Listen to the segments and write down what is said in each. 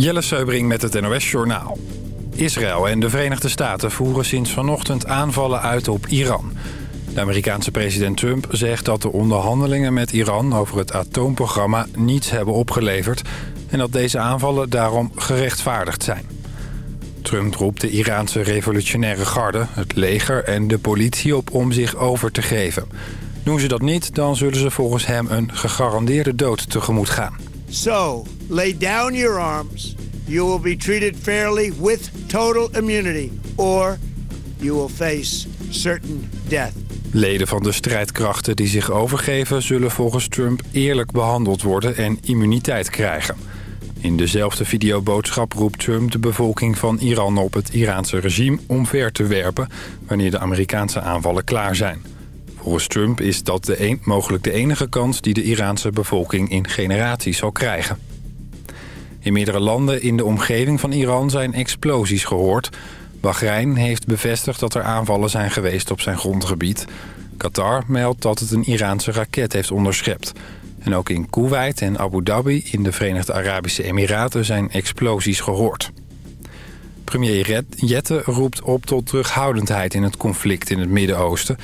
Jelle Seubring met het NOS Journaal. Israël en de Verenigde Staten voeren sinds vanochtend aanvallen uit op Iran. De Amerikaanse president Trump zegt dat de onderhandelingen met Iran over het atoomprogramma niets hebben opgeleverd... en dat deze aanvallen daarom gerechtvaardigd zijn. Trump roept de Iraanse revolutionaire garde, het leger en de politie op om zich over te geven. Doen ze dat niet, dan zullen ze volgens hem een gegarandeerde dood tegemoet gaan. So, lay down your arms. You will be treated fairly with total immunity. Or you will face certain death. Leden van de strijdkrachten die zich overgeven... zullen volgens Trump eerlijk behandeld worden en immuniteit krijgen. In dezelfde videoboodschap roept Trump de bevolking van Iran op het Iraanse regime omver te werpen... wanneer de Amerikaanse aanvallen klaar zijn. Volgens Trump is dat de mogelijk de enige kans die de Iraanse bevolking in generaties zal krijgen. In meerdere landen in de omgeving van Iran zijn explosies gehoord. Bahrein heeft bevestigd dat er aanvallen zijn geweest op zijn grondgebied. Qatar meldt dat het een Iraanse raket heeft onderschept. En ook in Kuwait en Abu Dhabi in de Verenigde Arabische Emiraten zijn explosies gehoord. Premier Jette roept op tot terughoudendheid in het conflict in het Midden-Oosten.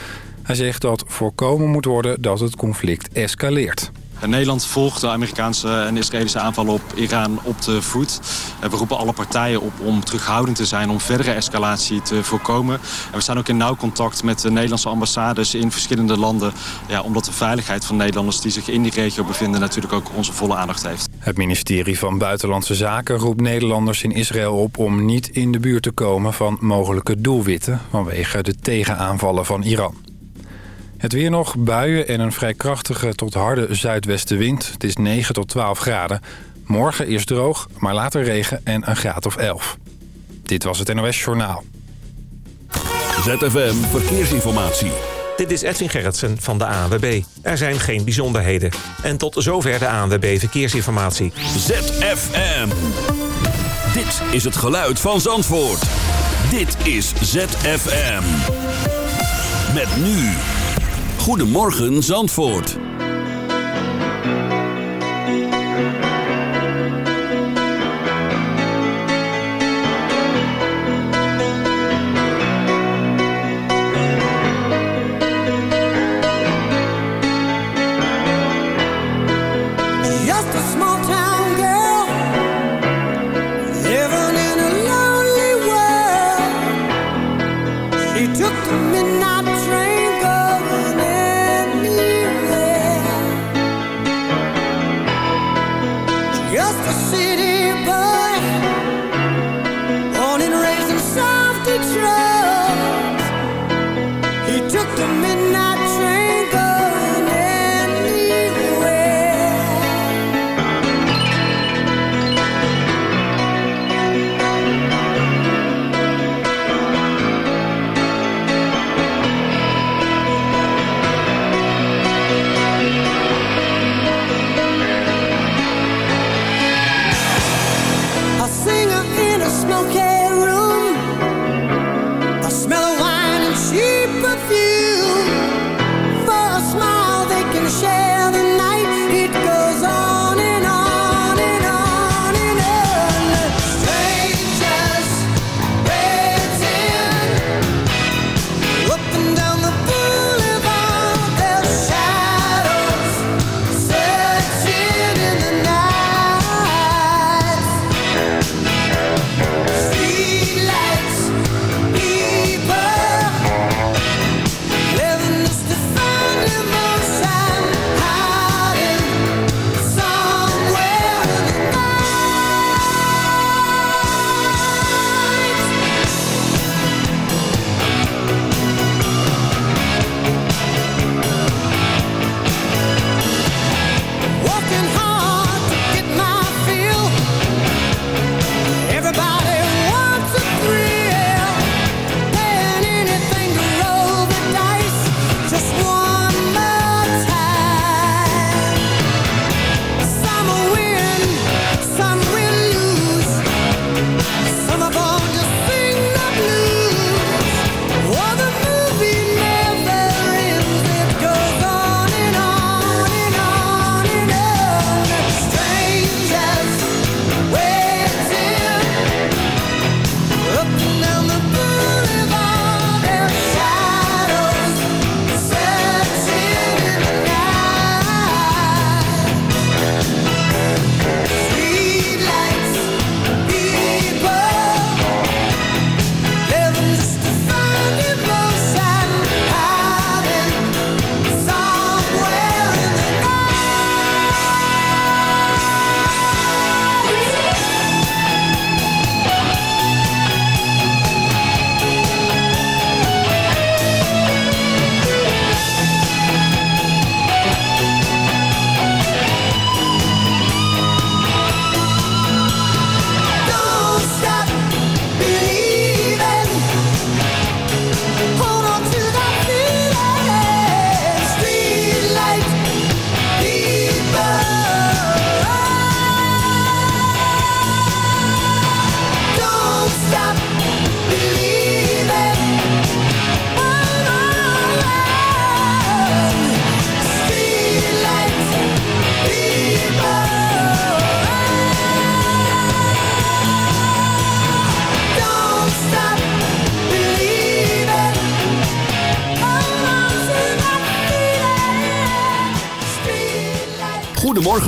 Hij zegt dat voorkomen moet worden dat het conflict escaleert. Nederland volgt de Amerikaanse en Israëlische aanvallen op Iran op de voet. We roepen alle partijen op om terughoudend te zijn... om verdere escalatie te voorkomen. En we staan ook in nauw contact met de Nederlandse ambassades in verschillende landen... Ja, omdat de veiligheid van Nederlanders die zich in die regio bevinden... natuurlijk ook onze volle aandacht heeft. Het ministerie van Buitenlandse Zaken roept Nederlanders in Israël op... om niet in de buurt te komen van mogelijke doelwitten... vanwege de tegenaanvallen van Iran. Het weer nog, buien en een vrij krachtige tot harde zuidwestenwind. Het is 9 tot 12 graden. Morgen is droog, maar later regen en een graad of 11. Dit was het NOS Journaal. ZFM Verkeersinformatie. Dit is Edwin Gerritsen van de ANWB. Er zijn geen bijzonderheden. En tot zover de ANWB Verkeersinformatie. ZFM. Dit is het geluid van Zandvoort. Dit is ZFM. Met nu... Goedemorgen Zandvoort.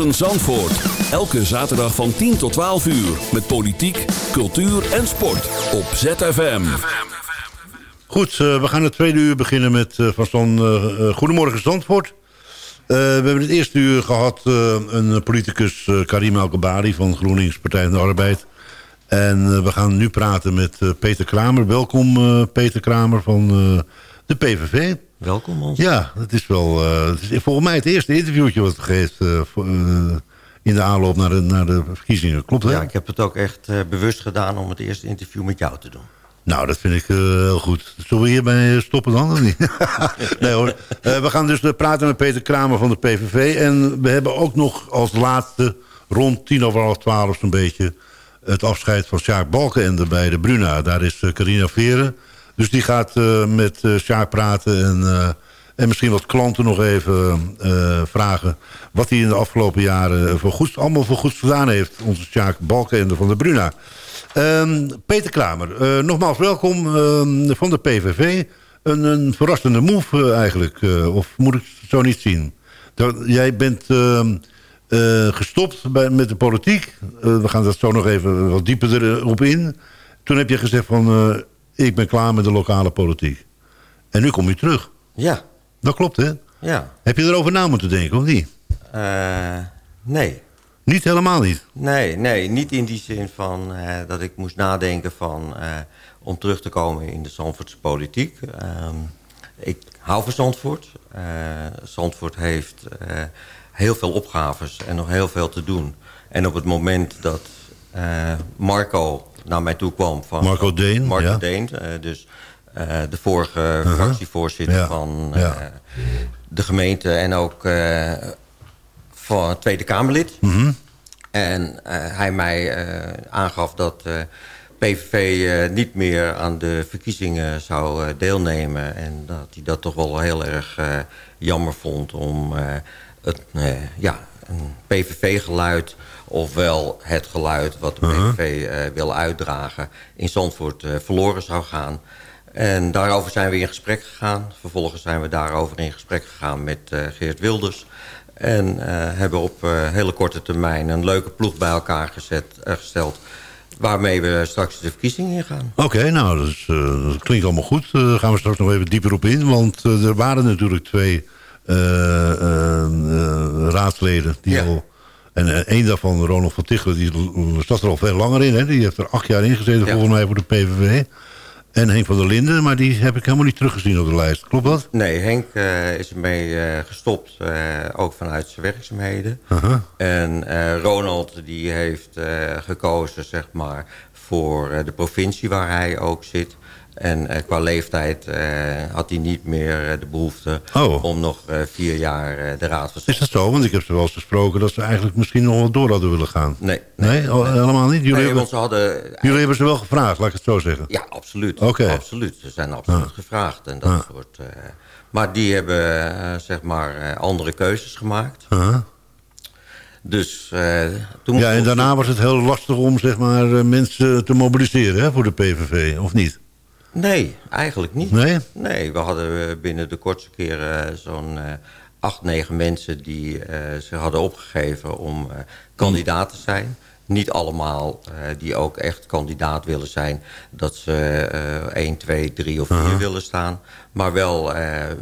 Goedemorgen Zandvoort. Elke zaterdag van 10 tot 12 uur. Met politiek, cultuur en sport. Op ZFM. Goed, uh, we gaan het tweede uur beginnen met uh, van uh, Goedemorgen Zandvoort. we hebben het eerste uur gehad een politicus Karim El van GroenLinks Partij van de Arbeid. En we gaan nu praten met Peter Kramer. Welkom Peter Kramer van de PVV. Welkom. Ons. Ja, het is wel het is volgens mij het eerste interviewtje wat geeft in de aanloop naar de, naar de verkiezingen. Klopt hè? Ja, ik heb het ook echt bewust gedaan om het eerste interview met jou te doen. Nou, dat vind ik uh, heel goed. Zullen we hierbij stoppen dan? Of niet? nee hoor. Uh, we gaan dus praten met Peter Kramer van de PVV. En we hebben ook nog als laatste rond tien over half twaalf zo'n beetje... het afscheid van Sjaak Balkenende bij de Bruna. Daar is uh, Carina Veren. Dus die gaat met Sjaak praten en, en misschien wat klanten nog even vragen... wat hij in de afgelopen jaren voor goed, allemaal voor goed gedaan heeft. Onze Sjaak Balkenende van de Bruna. Um, Peter Kramer, nogmaals welkom uh, van de PVV. Een, een verrassende move eigenlijk, of moet ik het zo niet zien? Jij bent ehm, gestopt met de politiek. we gaan dat zo nog even wat dieper erop in. Toen heb je gezegd van, ik ben klaar met de lokale politiek. En nu kom je terug. Ja. Dat klopt, hè? Ja. Heb je erover na moeten denken, of niet? nee. Niet helemaal niet? Nee, nee niet in die zin van uh, dat ik moest nadenken van, uh, om terug te komen in de Zandvoortse politiek. Um, ik hou van Zandvoort. Zandvoort heeft heel veel opgaves en nog heel veel te doen. En op het moment dat Marco naar mij toe kwam... Van, Marco Deen, Marco ja. Deen, dus de vorige -huh. fractievoorzitter ja. van ja. de gemeente... en ook van Tweede Kamerlid. Mm -hmm. En hij mij aangaf dat uh, PVV niet meer aan de verkiezingen zou deelnemen. En dat hij dat toch wel heel erg jammer vond om het, ja, een PVV-geluid... ofwel het geluid wat de PVV -huh. wil uitdragen in Zandvoort verloren zou gaan... En daarover zijn we in gesprek gegaan. Vervolgens zijn we daarover in gesprek gegaan met Geert Wilders... En hebben op hele korte termijn een leuke ploeg bij elkaar gezet, gesteld... waarmee we straks de verkiezingen ingaan. Oké, okay, nou, dat, is, dat, klinkt allemaal goed. Daar gaan we straks nog even dieper op in. Want er waren natuurlijk twee raadsleden die ja. al... En één daarvan, Ronald van Tichelen, die zat er al veel langer in. Hè? Die heeft er acht jaar in gezeten, ja. volgens mij, voor de PVV. En Henk van der Linden, maar die heb ik helemaal niet teruggezien op de lijst. Klopt dat? Nee, Henk uh, is ermee uh, gestopt, uh, ook vanuit zijn werkzaamheden. -huh. En Ronald die heeft gekozen zeg maar, voor de provincie waar hij ook zit. En qua leeftijd had hij niet meer de behoefte oh. om nog vier jaar de raad van Is dat zo? Want ik heb ze wel eens gesproken dat ze eigenlijk misschien nog wel door hadden willen gaan. Nee. Nee, nee, nee. helemaal niet? Jullie, nee, hebben, ze hadden, jullie hebben ze wel gevraagd, laat ik het zo zeggen. Ja, absoluut. Okay. absoluut. Ze zijn absoluut Ah. gevraagd. En dat Ah. soort, maar die hebben zeg maar andere keuzes gemaakt. -huh. Dus toen... Ja, en daarna was het heel lastig om zeg maar, mensen te mobiliseren hè, voor de PVV, of niet? Nee, eigenlijk niet. Nee? Nee, we hadden binnen de kortste keren zo'n acht, negen mensen die zich hadden opgegeven om kandidaat te zijn niet allemaal uh, die ook echt kandidaat willen zijn... dat ze uh, 1, 2, 3 of 4 Uh-huh. uh -huh. willen staan. Maar wel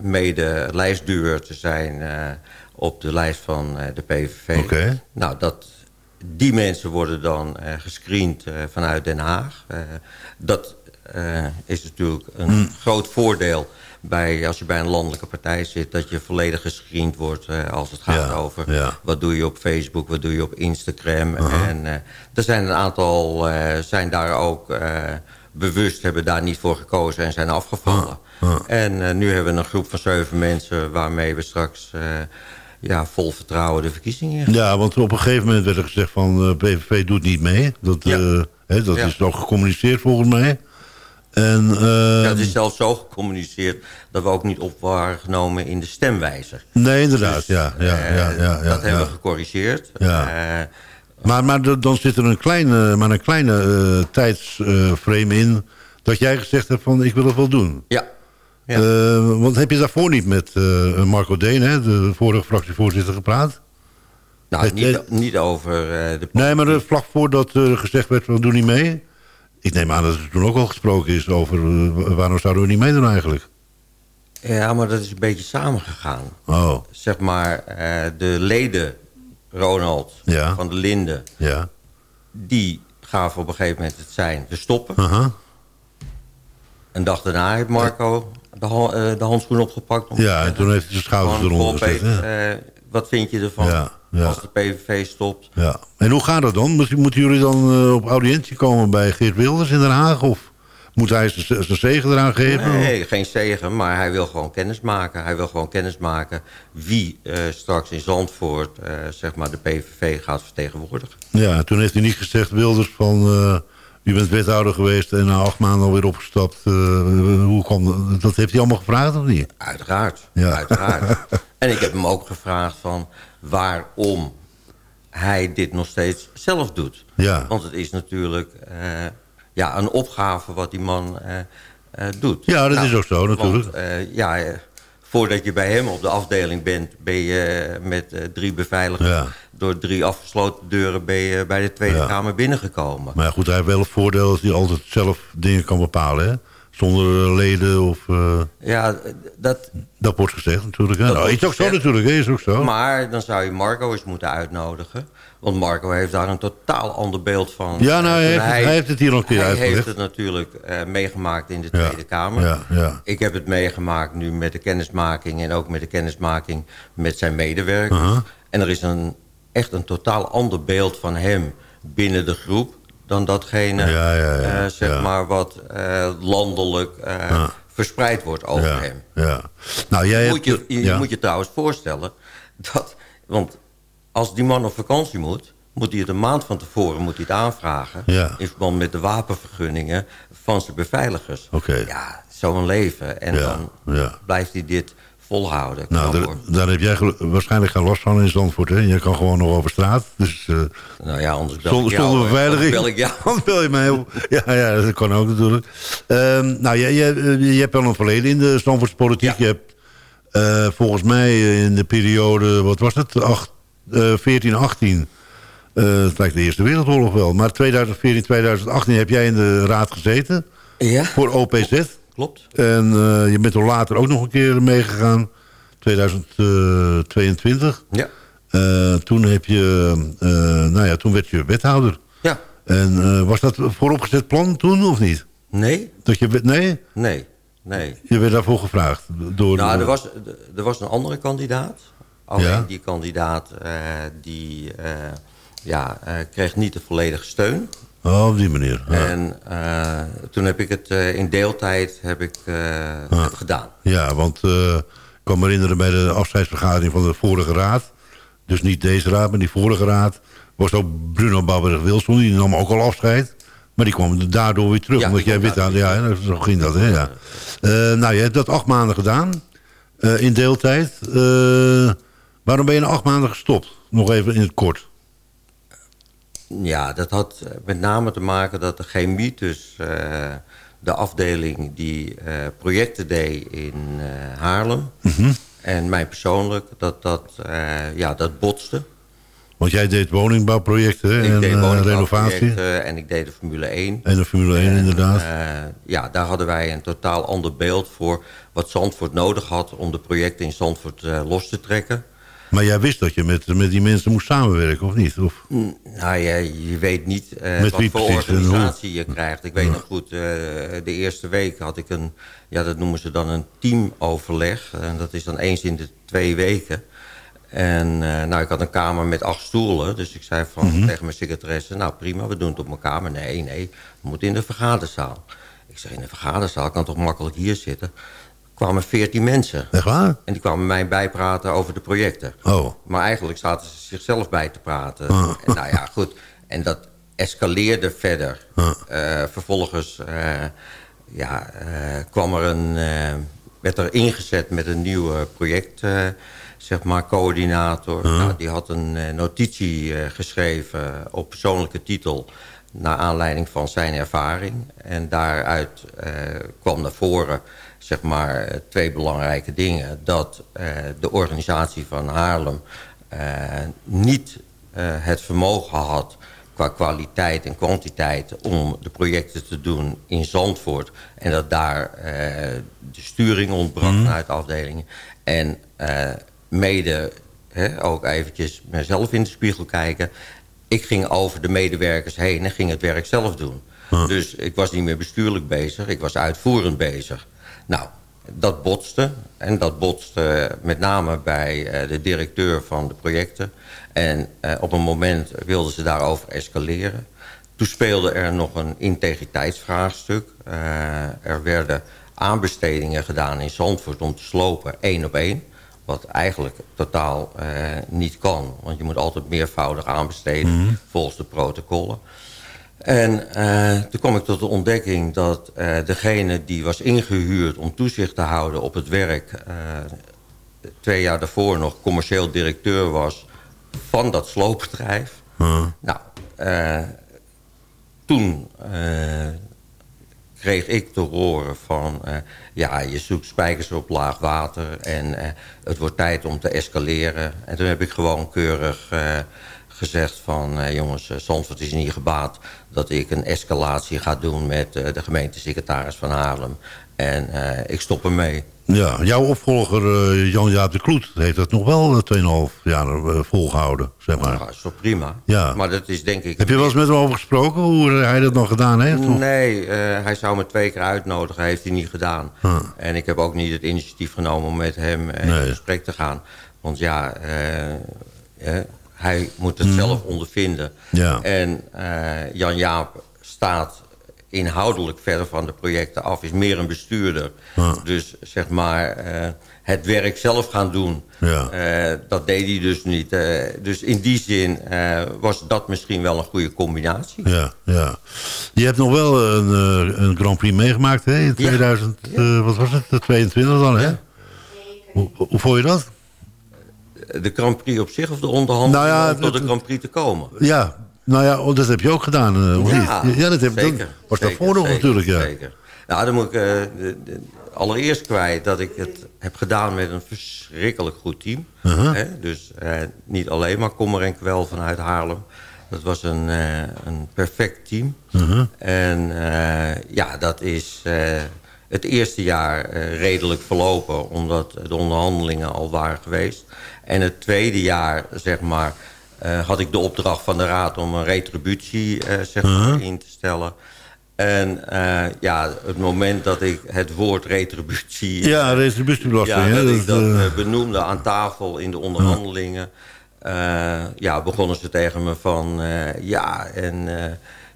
mede lijstduur te zijn op de lijst van de PVV. Okay. Nou, dat, die mensen worden dan gescreend vanuit Den Haag. dat is natuurlijk een Hmm. groot voordeel bij, als je bij een landelijke partij zit... dat je volledig gescreend wordt uh, als het gaat Ja, over... ja. wat doe je op Facebook, wat doe je op Instagram. En uh, er zijn een aantal zijn daar ook bewust... hebben daar niet voor gekozen en zijn afgevallen. Ah, ah. En nu hebben we een groep van zeven mensen... waarmee we straks ja, vol vertrouwen de verkiezingen. Ja, want op een gegeven moment werd er gezegd van... PVV doet niet mee. Dat, Ja. hè, dat is ook gecommuniceerd volgens mij. En, uh, Ja, het is zelfs zo gecommuniceerd dat we ook niet op waren genomen in de stemwijzer. Nee, inderdaad. Dus, ja, ja, eh, ja, ja, ja, dat hebben we gecorrigeerd. Ja. Eh, Maar, maar dan zit er een kleine, maar een kleine uh, tijdsframe in... dat jij gezegd hebt van ik wil het wel doen. ja. Ja. Uh, want heb je daarvoor niet met uh, Marco Deen, hè, de vorige fractievoorzitter, gepraat? Nou, niet, niet over eh, de... Nee, maar vlak voordat er gezegd werd, we doen niet mee. Ik neem aan dat er toen ook al gesproken is over eh, waarom zouden we niet meedoen eigenlijk. Ja, maar dat is een beetje samengegaan. Oh, Zeg maar, eh, de leden, Ronald Ja. van de Linden... ja. die gaven op een gegeven moment het zijn, we stoppen. Aha. Een dag daarna heeft Marco de, ha- eh, de handschoen opgepakt. om te Ja, en toen heeft hij de schouders eronder "Goh, gezet. Ja. wat vind je ervan Ja, ja. als de PVV stopt? ja. En hoe gaat dat dan? Moet- Moeten jullie dan eh, op audiëntie komen bij Geert Wilders in Den Haag? Of moet hij zijn zegen eraan geven? Nee, geen zegen, maar hij wil gewoon kennis maken. Hij wil gewoon kennis maken wie eh, straks in Zandvoort eh, zeg maar de PVV gaat vertegenwoordigen. Ja, toen heeft hij niet gezegd, Wilders, van... eh, u bent wethouder geweest en na acht maanden alweer opgestapt. hoe kwam dat? Dat heeft hij allemaal gevraagd of niet? Uiteraard, Ja. uiteraard. en ik heb hem ook gevraagd van waarom hij dit nog steeds zelf doet. Ja. Want het is natuurlijk eh, ja, een opgave wat die man eh, eh, doet. Ja, dat is ook zo, natuurlijk. Want, ja, voordat je bij hem op de afdeling bent... ben je met drie beveiligers... Ja. door drie afgesloten deuren ben je bij de Tweede Ja. Kamer binnengekomen. Maar goed, hij heeft wel het voordeel dat hij altijd zelf dingen kan bepalen, hè? Zonder eh, leden of... eh, Ja, dat, dat wordt gezegd natuurlijk. Hè? Dat Nou, is ook zo natuurlijk? Is ook zo. Maar dan zou je Marco eens moeten uitnodigen. Want Marco heeft daar een totaal ander beeld van. Ja, nou, hij heeft het- hij heeft het hier al een keer Hij uitgelegd. heeft het natuurlijk eh, meegemaakt in de Ja, Tweede Kamer. ja, ja. Ik heb het meegemaakt nu met de kennismaking... en ook met de kennismaking met zijn medewerkers. Uh-huh. En er is een, echt een totaal ander beeld van hem binnen de groep... dan datgene, Ja, ja, ja, eh, zeg maar, wat eh, landelijk eh, verspreid wordt over hem. ja. Nou, jij moet hebt... je, je moet je trouwens voorstellen dat... Want als die man op vakantie moet... moet hij het een maand van tevoren moet hij het aanvragen... In verband met de wapenvergunningen van zijn beveiligers. Oké. Ja, zo'n leven. En dan blijft hij dit volhouden. Nou, daar, heb jij waarschijnlijk geen last van in Zandvoort, hè? Je kan gewoon nog over straat. Dus eh, nou ja, anders bel zonder, ik jou. zonder beveiliging. Bel ik jou. Anders bel je mij op. Ja, ja, dat kan ook natuurlijk. Ehm, nou, jij, jij, eh, je hebt wel een verleden in de Zandvoortse politiek. Ja. Je hebt eh, volgens mij in de periode, wat was het? Acht, eh, 14, 18... eh, het lijkt de Eerste Wereldoorlog wel. Maar 2014, 2018 heb jij in de raad gezeten Ja, voor OPZ. Klopt. En eh, je bent er later ook nog een keer meegegaan. 2022. Ja. Eh, toen, heb je, eh, nou ja, toen werd je wethouder. Ja. En eh, was dat vooropgezet plan toen of niet? Nee? Dat je, nee, Nee. Nee. je werd daarvoor gevraagd. Door, Nou, er was, er was een andere kandidaat. Alleen Ja. die kandidaat eh, die, eh, ja, eh, kreeg niet de volledige steun. Oh, op die manier. Ja, En eh, toen heb ik het eh, in deeltijd heb ik, eh, het gedaan. ja want ik kan me herinneren bij de afscheidsvergadering van de vorige raad. Dus niet deze raad, maar die vorige raad. Was ook Bruno Babberg-Wilson. Die nam ook al afscheid. Maar die kwam daardoor weer terug. Ja, omdat jij wit aan. Ja, zo ging dat. Hè, ja. Nou, je hebt dat acht maanden gedaan. in deeltijd. Waarom ben je na acht maanden gestopt? Nog even in het kort. Ja, dat had met name te maken dat de chemie tussen eh, de afdeling die eh, projecten deed in eh, Haarlem... Mhm. en mij persoonlijk, dat dat, ja, dat botste. Want jij deed woningbouwprojecten hè, Ik en deed renovatie. en ik deed de Formule 1. En de Formule 1 inderdaad. Ja, daar hadden wij een totaal ander beeld voor... wat Zandvoort nodig had om de projecten in Zandvoort los te trekken. Maar jij wist dat je met, met die mensen moest samenwerken, of niet? Of, Nou ja, je weet niet Met wat voor organisatie je krijgt. Ik weet nog goed, eh, de eerste week had ik een... ja, dat noemen ze dan een teamoverleg. En dat is dan eens in de twee weken. En eh, nou, ik had een kamer met acht stoelen. Dus ik zei van, Mhm. tegen mijn secretaresse... nou prima, we doen het op mijn kamer. Nee, nee, we moeten in de vergaderzaal. Ik zeg, in de vergaderzaal kan toch makkelijk hier zitten? Kwamen veertien mensen. echt waar? En die kwamen mij bijpraten over de projecten. Oh, Maar eigenlijk zaten ze zichzelf bij te praten. Ah. En nou ja, goed. En dat escaleerde verder. Ah. Eh, vervolgens eh, ja, eh, kwam er een, werd er ingezet met een nieuwe project, zeg maar, coördinator. Nou, die had een notitie geschreven op persoonlijke titel... naar aanleiding van zijn ervaring. En daaruit kwam naar voren zeg maar, eh, twee belangrijke dingen. Dat eh, de organisatie van Haarlem eh, niet het vermogen had qua kwaliteit en kwantiteit om de projecten te doen in Zandvoort. En dat daar de sturing ontbrak mm. vanuit afdelingen. En mede ook eventjes mezelf in de spiegel kijken. Ik ging over de medewerkers heen en ging het werk zelf doen. Dus ik was niet meer bestuurlijk bezig, ik was uitvoerend bezig. Nou, dat botste. En dat botste met name bij eh, de directeur van de projecten. En eh, op een moment wilden ze daarover escaleren. Toen speelde er nog een integriteitsvraagstuk. Uh, er werden aanbestedingen gedaan in Zandvoort om te slopen, één op één. Wat eigenlijk totaal uh, niet kan. Want je moet altijd meervoudig aanbesteden mm volgens de protocollen. En uh, toen kwam ik tot de ontdekking dat uh, degene die was ingehuurd om toezicht te houden op het werk... twee jaar daarvoor nog commercieel directeur was van dat sloopbedrijf. Nou, toen kreeg ik te horen van... Ja, je zoekt spijkers op laag water en het wordt tijd om te escaleren. En toen heb ik gewoon keurig gezegd van... jongens, Zandvoort is niet gebaat dat ik een escalatie ga doen... met de gemeentesecretaris van Haarlem. En ik stop ermee. Ja, jouw opvolger uh, Jan-Jaap de Kloet heeft dat nog wel 2,5 jaar volgehouden, zeg maar. Ja, is toch prima. Ja. Maar dat is denk ik... Heb je wel eens met hem over gesproken, hoe hij dat nog gedaan heeft? Nee, hij zou me twee keer uitnodigen, heeft hij niet gedaan. Huh. En ik heb ook niet het initiatief genomen om met hem in gesprek te gaan. Want ja, hij moet het hmm. zelf ondervinden. Ja. En Jan-Jaap staat inhoudelijk verder van de projecten af. Is meer een bestuurder. Dus zeg maar uh, het werk zelf gaan doen. Ja. Uh, dat deed hij dus niet. Uh, dus in die zin was dat misschien wel een goede combinatie. Ja, ja. Je hebt nog wel een, een Grand Prix meegemaakt hè? in 2000, ja. wat was het, 22 dan hè? Hoe, hoe vond je dat? De Grand Prix op zich of de onderhandelingen nou ja, om tot de Grand Prix te komen? Ja, nou ja, oh, dat heb je ook gedaan, uh, ja, Ja, dat heb zeker, dat was daarvoor nog natuurlijk, ja. Zeker. Nou, dan moet ik uh, de, de, allereerst kwijt dat ik het heb gedaan met een verschrikkelijk goed team. Uh -huh. hè? Dus uh, niet alleen maar kommer en kwel vanuit Haarlem. Dat was een, een perfect team. -huh. En ja, dat is het eerste jaar redelijk verlopen... omdat de onderhandelingen al waren geweest. En het tweede jaar, zeg maar uh, had ik de opdracht van de raad om een retributie uh, zeg maar, uh -huh. in te stellen. En uh, ja, het moment dat ik het woord retributie... Ja, retributiebelasting. Ja, dat ik dat benoemde aan tafel in de onderhandelingen... ja, begonnen ze tegen me van... ja, en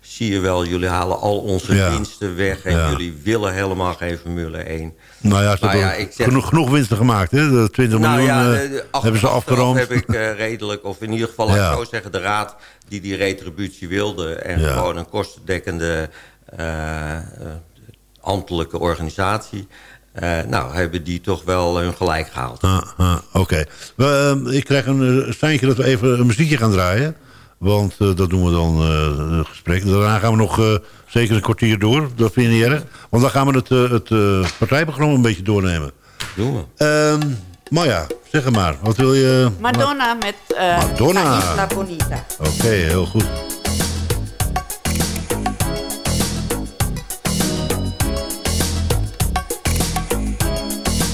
zie je wel, jullie halen al onze ja. winsten weg... en ja. jullie willen helemaal geen Formule 1. Nou ja, nou ja ik zeg, genoeg, genoeg winsten gemaakt, hè? De 20 nou miljoen ja, de, de, hebben ze afgeroomd. heb ik uh, redelijk, of in ieder geval, ja. ik zo zeggen... de raad die die retributie wilde... en gewoon een kostendekkende uh, ambtelijke organisatie... Uh, nou, hebben die toch wel hun gelijk gehaald. Ah, ah, Oké. Okay. ik krijg een seintje dat we even een muziekje gaan draaien. Want uh, dat doen we dan uh, gesprek. Daarna gaan we nog uh, zeker een kwartier door. Dat vind je niet erg. Want dan gaan we het, het partijprogramma een beetje doornemen. Doen we. Ehm, maar ja, zeg maar. Wat wil je... Madonna met Madonna. La Bonita. Oké, okay, heel goed.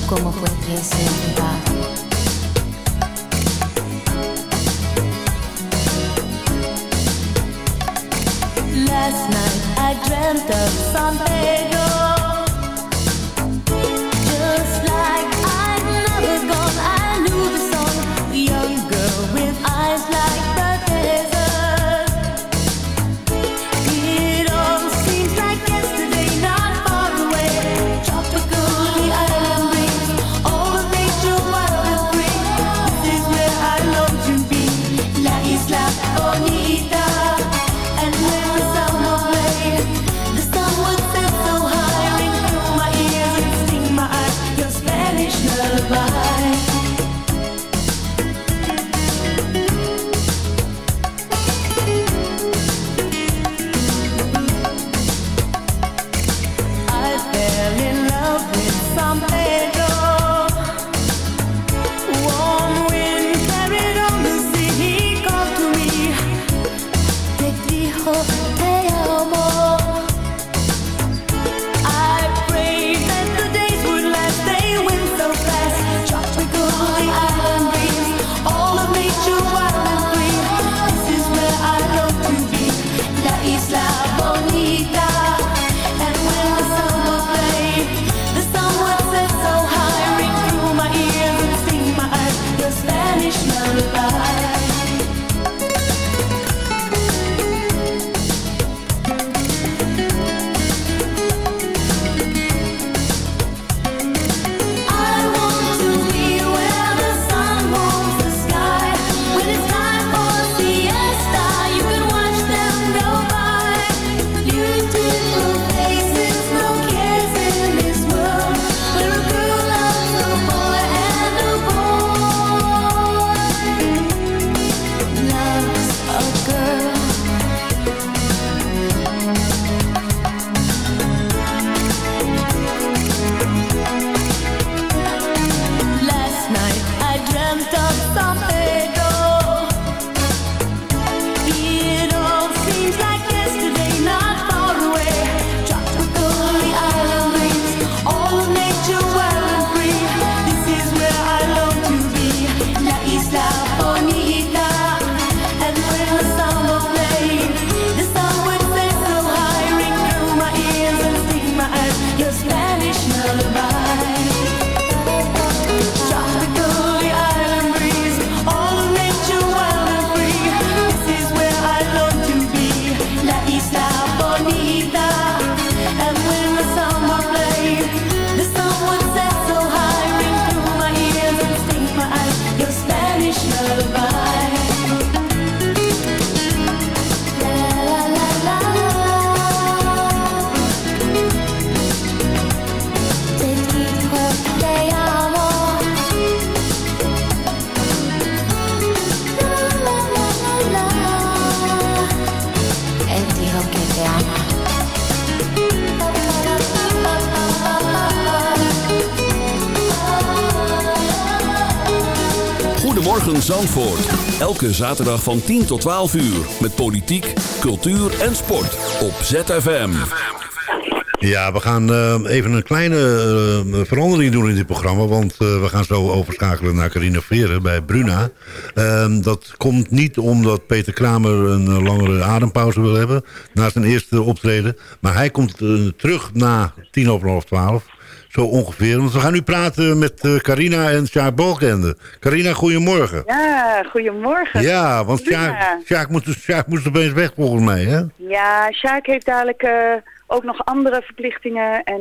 Como fue center something. Elke zaterdag van 10 tot 12 uur. Met politiek, cultuur en sport. Op ZFM. Ja, we gaan eh, even een kleine eh, verandering doen in dit programma. Want eh, we gaan zo overschakelen naar Carina Veren bij Bruna. Ehm, dat komt niet omdat Peter Kramer een langere adempauze wil hebben... na zijn eerste optreden. Maar hij komt terug na tien over half twaalf. Zo ongeveer. Want we gaan nu praten met eh, Carina en Sjaak Balkende. Carina, goedemorgen. Ja, goedemorgen. Ja, want. Sjaak, Sjaak, moest, Sjaak moest opeens weg volgens mij, hè? Ja, Sjaak heeft dadelijk eh, ook nog andere verplichtingen. En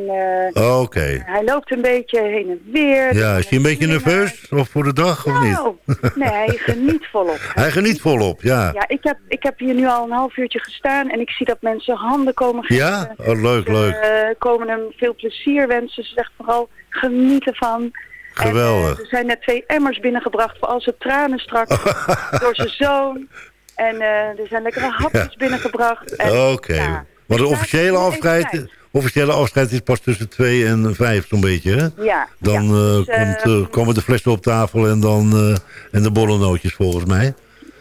eh, Oké. hij loopt een beetje heen en weer. Ja, is hij een beetje nerveus? Of voor de dag, of niet? Nou, nee, hij geniet volop. Hij geniet volop, ja. Ja, ik heb, ik heb hier nu al een half uurtje gestaan en ik zie dat mensen handen komen geven. Ja? Oh, leuk, Ze, leuk. eh, komen hem veel plezier wensen. Ze zegt vooral genieten van. Geweldig. En, eh, er zijn net twee emmers binnengebracht voor al zijn tranen straks door zijn zoon. En eh, er zijn lekkere hapjes binnengebracht. En, Oké. ja, Maar de officiële afscheid, officiële afscheid is pas tussen twee en vijf zo'n beetje, hè? Ja, Dan ja. eh, Dus, eh, komt, eh, komen de flessen op tafel en dan en de bollennootjes volgens mij.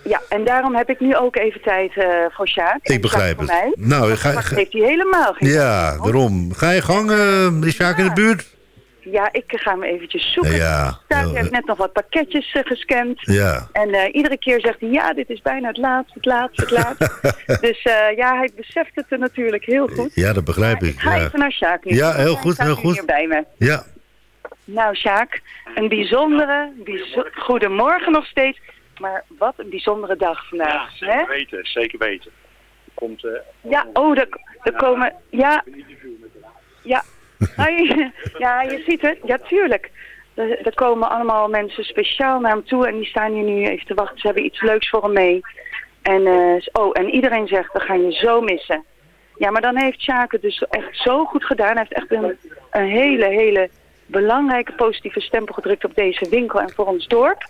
ja, en daarom heb ik nu ook even tijd voor Sjaak. Ik begrijp het. voor mij. Nou, ga, heeft hij helemaal geen ja, daarom. Ga je gang, is Sjaak in de buurt? Ja, ik ga hem eventjes zoeken. Ja, Sjaak heel- heeft net nog wat pakketjes eh, gescand. Ja. En eh, iedere keer zegt hij, ja, dit is bijna het laatste, het laatste, het laatste. dus eh, ja, hij beseft het er natuurlijk heel goed. Ja, dat begrijp Maar ik. ik ga Ja, even naar Sjaak nu. Ja, heel goed, heel goed. hier bij me. ja. Nou, Sjaak, een bijzondere, bijzo- goedemorgen nog steeds. Maar wat een bijzondere dag vandaag. Ja, hè? zeker weten, zeker weten. Komt, eh, Ja, oh, er, er komen, ja, ja. ja, je ziet het, ja, tuurlijk. Er, komen allemaal mensen speciaal naar hem toe en die staan hier nu even te wachten. Ze hebben iets leuks voor hem mee. En, eh, oh, en iedereen zegt, we gaan je zo missen. Ja, maar dan heeft Sjaak het dus echt zo goed gedaan. Hij heeft echt een, een hele, hele belangrijke positieve stempel gedrukt op deze winkel en voor ons dorp.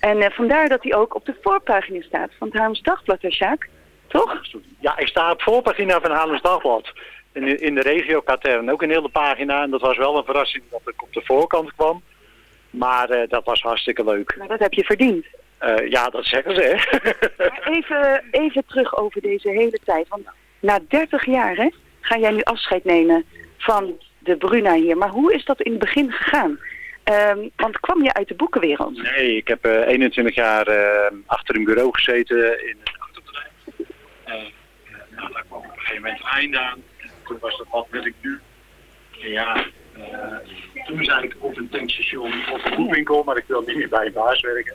En eh, vandaar dat hij ook op de voorpagina staat van het Haarlems Dagblad, hè, Sjaak? Toch? ja, ik sta op voorpagina van Haarlems Dagblad. In, in de regio-katern ook een hele pagina. En dat was wel een verrassing dat ik op de voorkant kwam. Maar eh, dat was hartstikke leuk. Nou, dat heb je verdiend. Eh, ja, dat zeggen ze, hè. Maar even, even terug over deze hele tijd. Want na 30 jaar hè, ga jij nu afscheid nemen van de Bruna hier. Maar hoe is dat in het begin gegaan? Ehm, want kwam je uit de boekenwereld? Nee, ik heb eh, 21 jaar eh, achter een bureau gezeten in een autobedrijf. Nou, daar kwam op een gegeven moment een einde aan. En toen was dat, wat wil ik nu? En ja, eh, toen zei ik op een tankstation of een boekwinkel, maar ik wil niet meer bij een baas werken.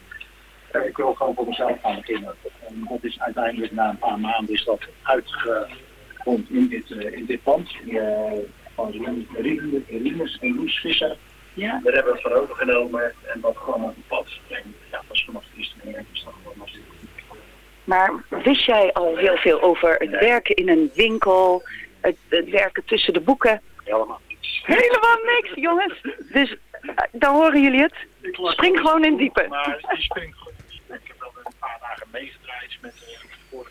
Eh, ik wil gewoon voor mezelf gaan beginnen. En dat is uiteindelijk na een paar maanden is dat uitgekomen in dit, eh, in dit pand. Van Rinus en Loes Visser. Ja. Daar hebben we het van overgenomen en dat gewoon op het pad. En ja, dat is vanaf eerste moment is dat gewoon. Maar wist jij al heel veel over het werken in een winkel, het, het werken tussen de boeken? Helemaal niets. Helemaal niks, jongens. Dus eh, dan horen jullie het. Spring gewoon in diepe. Maar springt gewoon in diepe. Ik heb wel een paar dagen meegedraaid met eh, de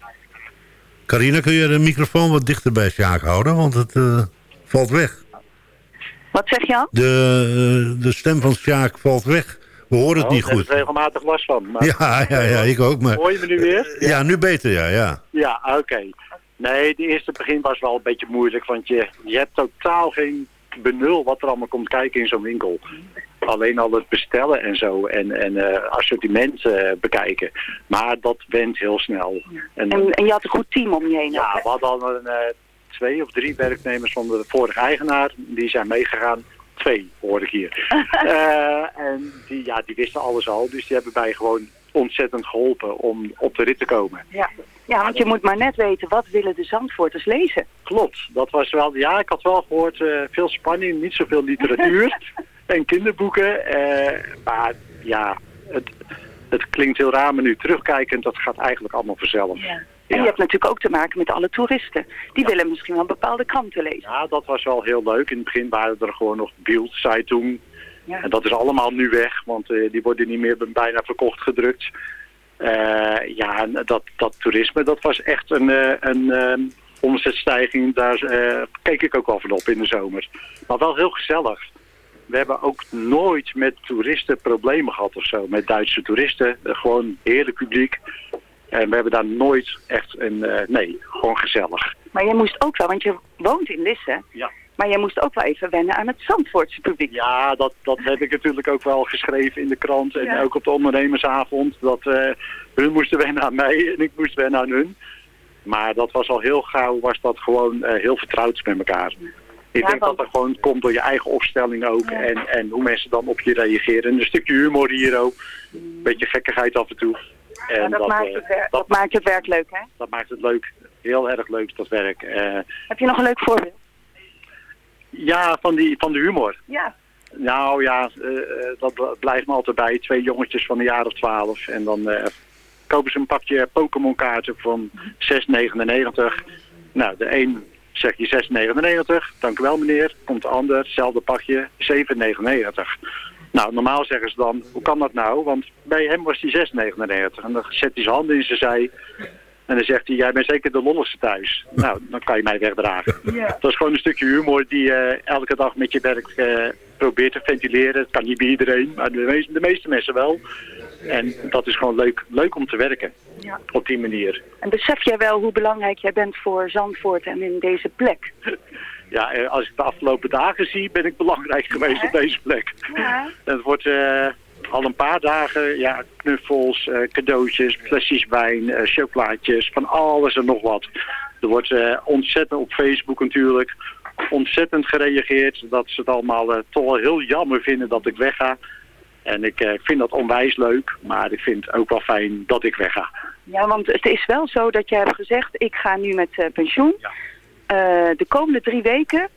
Carina, kun je de microfoon wat dichter bij Sjaak houden? Want het eh, valt weg. Wat zeg je al? De, de stem van Sjaak valt weg. We horen het niet Daar heb goed. ik regelmatig last van. Maar Ja, ja, ja, ik ook. Maar... Hoor je me nu weer? Ja, nu beter, ja. ja. Ja, oké. Nee, de eerste begin was wel een beetje moeilijk, want je, je hebt totaal geen benul wat er allemaal komt kijken in zo'n winkel. Alleen al het bestellen en zo en, en eh, assortiment eh, bekijken. Maar dat went heel snel. En, En, en je had een goed team om je heen. ja, ook, we hadden al een, eh, twee of drie werknemers van de vorige eigenaar. Die zijn meegegaan. Twee, hoor ik hier. En die, ja, die wisten alles al. Dus die hebben wij gewoon ontzettend geholpen om op de rit te komen. Ja. Ja, want je moet maar net weten, wat willen de Zandvoorters lezen? Klopt, dat was wel, ja, ik had wel gehoord, eh, veel spanning, niet zoveel literatuur en kinderboeken. eh, maar ja, het, het klinkt heel raar, maar nu terugkijkend, dat gaat eigenlijk allemaal vanzelf. Ja. En je hebt natuurlijk ook te maken met alle toeristen. Die willen misschien wel bepaalde kranten lezen. Ja, dat was wel heel leuk. In het begin waren er gewoon nog Bild, Zeitung. Ja. En dat is allemaal nu weg, want eh, die worden niet meer bijna verkocht gedrukt. Eh, ja, dat, dat toerisme, dat was echt een, eh, een ehm, omzetstijging. Daar eh, keek ik ook wel van op in de zomer. Maar wel heel gezellig. We hebben ook nooit met toeristen problemen gehad of zo. Met Duitse toeristen. Gewoon heerlijk publiek. En we hebben daar nooit echt een... nee, gewoon gezellig. Maar je moest ook wel, want je woont in Lisse. Ja. Maar je moest ook wel even wennen aan het Zandvoortse publiek. Ja, dat, dat heb ik natuurlijk ook wel geschreven in de krant. En Ja. ook op de ondernemersavond. Dat eh, hun moesten wennen aan mij en ik moest wennen aan hun. Maar dat was al heel gauw, was dat gewoon eh, heel vertrouwd met elkaar. Ik Ja, denk want- dat dat gewoon komt door je eigen opstelling ook. En, en hoe mensen dan op je reageren. En een stukje humor hier ook. Een beetje gekkigheid af en toe. En dat, maakt eh, het werk, dat maakt het werk leuk, hè? dat maakt het leuk. Heel erg leuk, dat werk. Heb je nog een leuk voorbeeld? Ja, van, die, van de humor. Ja. Nou ja, eh, eh, dat blijft me altijd bij. Twee jongetjes van een jaar of twaalf. En dan eh, kopen ze een pakje Pokémon kaarten van 6,99. Nou, de een zeg je 6,99. Dank u wel meneer. Komt de ander, hetzelfde pakje, 7,99. Nou, normaal zeggen ze dan, hoe kan dat nou? Want bij hem was die 6,99. En dan zet hij zijn handen in zijn zij. En dan zegt hij, jij bent zeker de lolligste thuis. Nou, dan kan je mij wegdragen. Dat is gewoon een stukje humor die je elke dag met je werk eh, probeert te ventileren. Het kan niet bij iedereen, maar de, meeste- de meeste mensen wel. En dat is gewoon leuk, leuk om te werken Ja. op die manier. En besef jij wel hoe belangrijk jij bent voor Zandvoort en in deze plek? Ja, eh, als ik de afgelopen dagen zie, ben ik belangrijk geweest op deze plek. Ja. Het wordt eh, al een paar dagen, ja, knuffels, eh, cadeautjes, flesjes wijn, eh, chocolaatjes, van alles en nog wat. Er wordt eh, ontzettend op Facebook natuurlijk, ontzettend gereageerd dat ze het allemaal toch wel heel jammer vinden dat ik wegga. En ik vind dat onwijs leuk, maar ik vind het ook wel fijn dat ik wegga. Ja, want het is wel zo dat jij hebt gezegd, ik ga nu met pensioen. Eh, de komende drie weken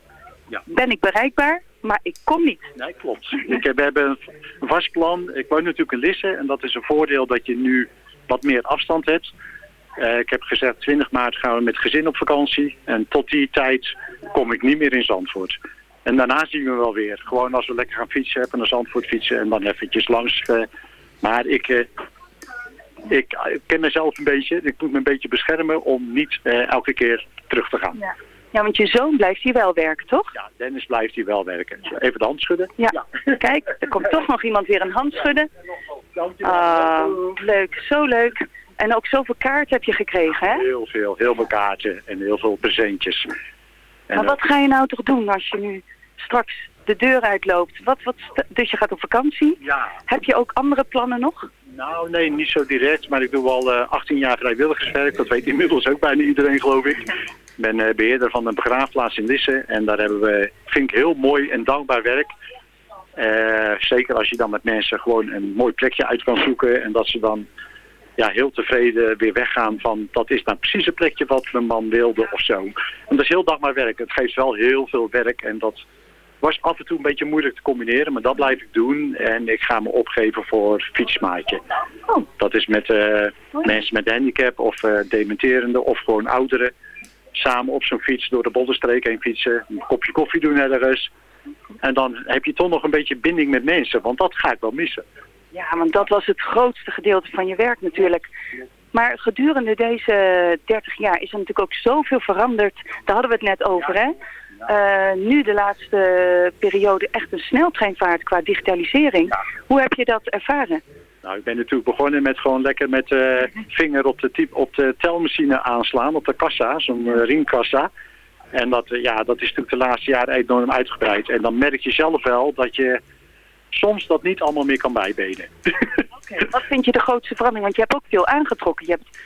Ja. ben ik bereikbaar, maar ik kom niet. Nee, klopt. Ik heb, we hebben een vast plan. Ik woon natuurlijk in Lisse en dat is een voordeel dat je nu wat meer afstand hebt. Eh, ik heb gezegd 20 maart gaan we met gezin op vakantie. En tot die tijd kom ik niet meer in Zandvoort. En daarna zien we wel weer. Gewoon als we lekker gaan fietsen, even naar Zandvoort fietsen en dan eventjes langs. eh. maar ik, eh, ik, ik ken mezelf een beetje. Ik moet me een beetje beschermen om niet eh, elke keer terug te gaan. Ja. Ja, want je zoon blijft hier wel werken, toch? Ja, Dennis blijft hier wel werken. Even de hand schudden. Ja. Kijk, er komt toch nog iemand weer een hand schudden. Ah, leuk, zo leuk. En ook zoveel kaarten heb je gekregen, hè? Heel veel, heel veel kaarten en heel veel presentjes. En, Maar wat ga je nou toch doen als je nu straks de deur uitloopt? Wat, wat, dus je gaat op vakantie. Ja. Heb je ook andere plannen nog? Nou, nee, niet zo direct, maar ik doe al eh, 18 jaar vrijwilligerswerk. Dat weet inmiddels ook bijna iedereen, geloof ik. Ik ben eh, beheerder van een begraafplaats in Lisse en daar hebben we, vind ik, heel mooi en dankbaar werk. Eh, zeker als je dan met mensen gewoon een mooi plekje uit kan zoeken en dat ze dan ja, heel tevreden weer weggaan van dat is nou precies het plekje wat mijn man wilde of zo. En dat is heel dankbaar werk. Het geeft wel heel veel werk en dat was af en toe een beetje moeilijk te combineren, maar dat blijf ik doen. En ik ga me opgeven voor fietsmaatje. Oh. Dat is met eh, mensen met handicap of dementerende of gewoon ouderen. Samen op zo'n fiets door de Bolderstreek heen fietsen. Een kopje koffie doen ergens. En dan heb je toch nog een beetje binding met mensen, want dat ga ik wel missen. Ja, want dat was het grootste gedeelte van je werk natuurlijk. Maar gedurende deze 30 jaar is er natuurlijk ook zoveel veranderd. Daar hadden we het net over, hè? Eh, nu de laatste periode echt een sneltreinvaart qua digitalisering. Hoe heb je dat ervaren? Nou, ik ben natuurlijk begonnen met gewoon lekker met eh vinger op de, typ, op de telmachine aanslaan, op de kassa, zo'n ringkassa. En dat, eh, ja, dat is natuurlijk de laatste jaren enorm uitgebreid. En dan merk je zelf wel dat je soms dat niet allemaal meer kan bijbenen. Wat vind je de grootste verandering? Want je hebt ook veel aangetrokken. Je hebt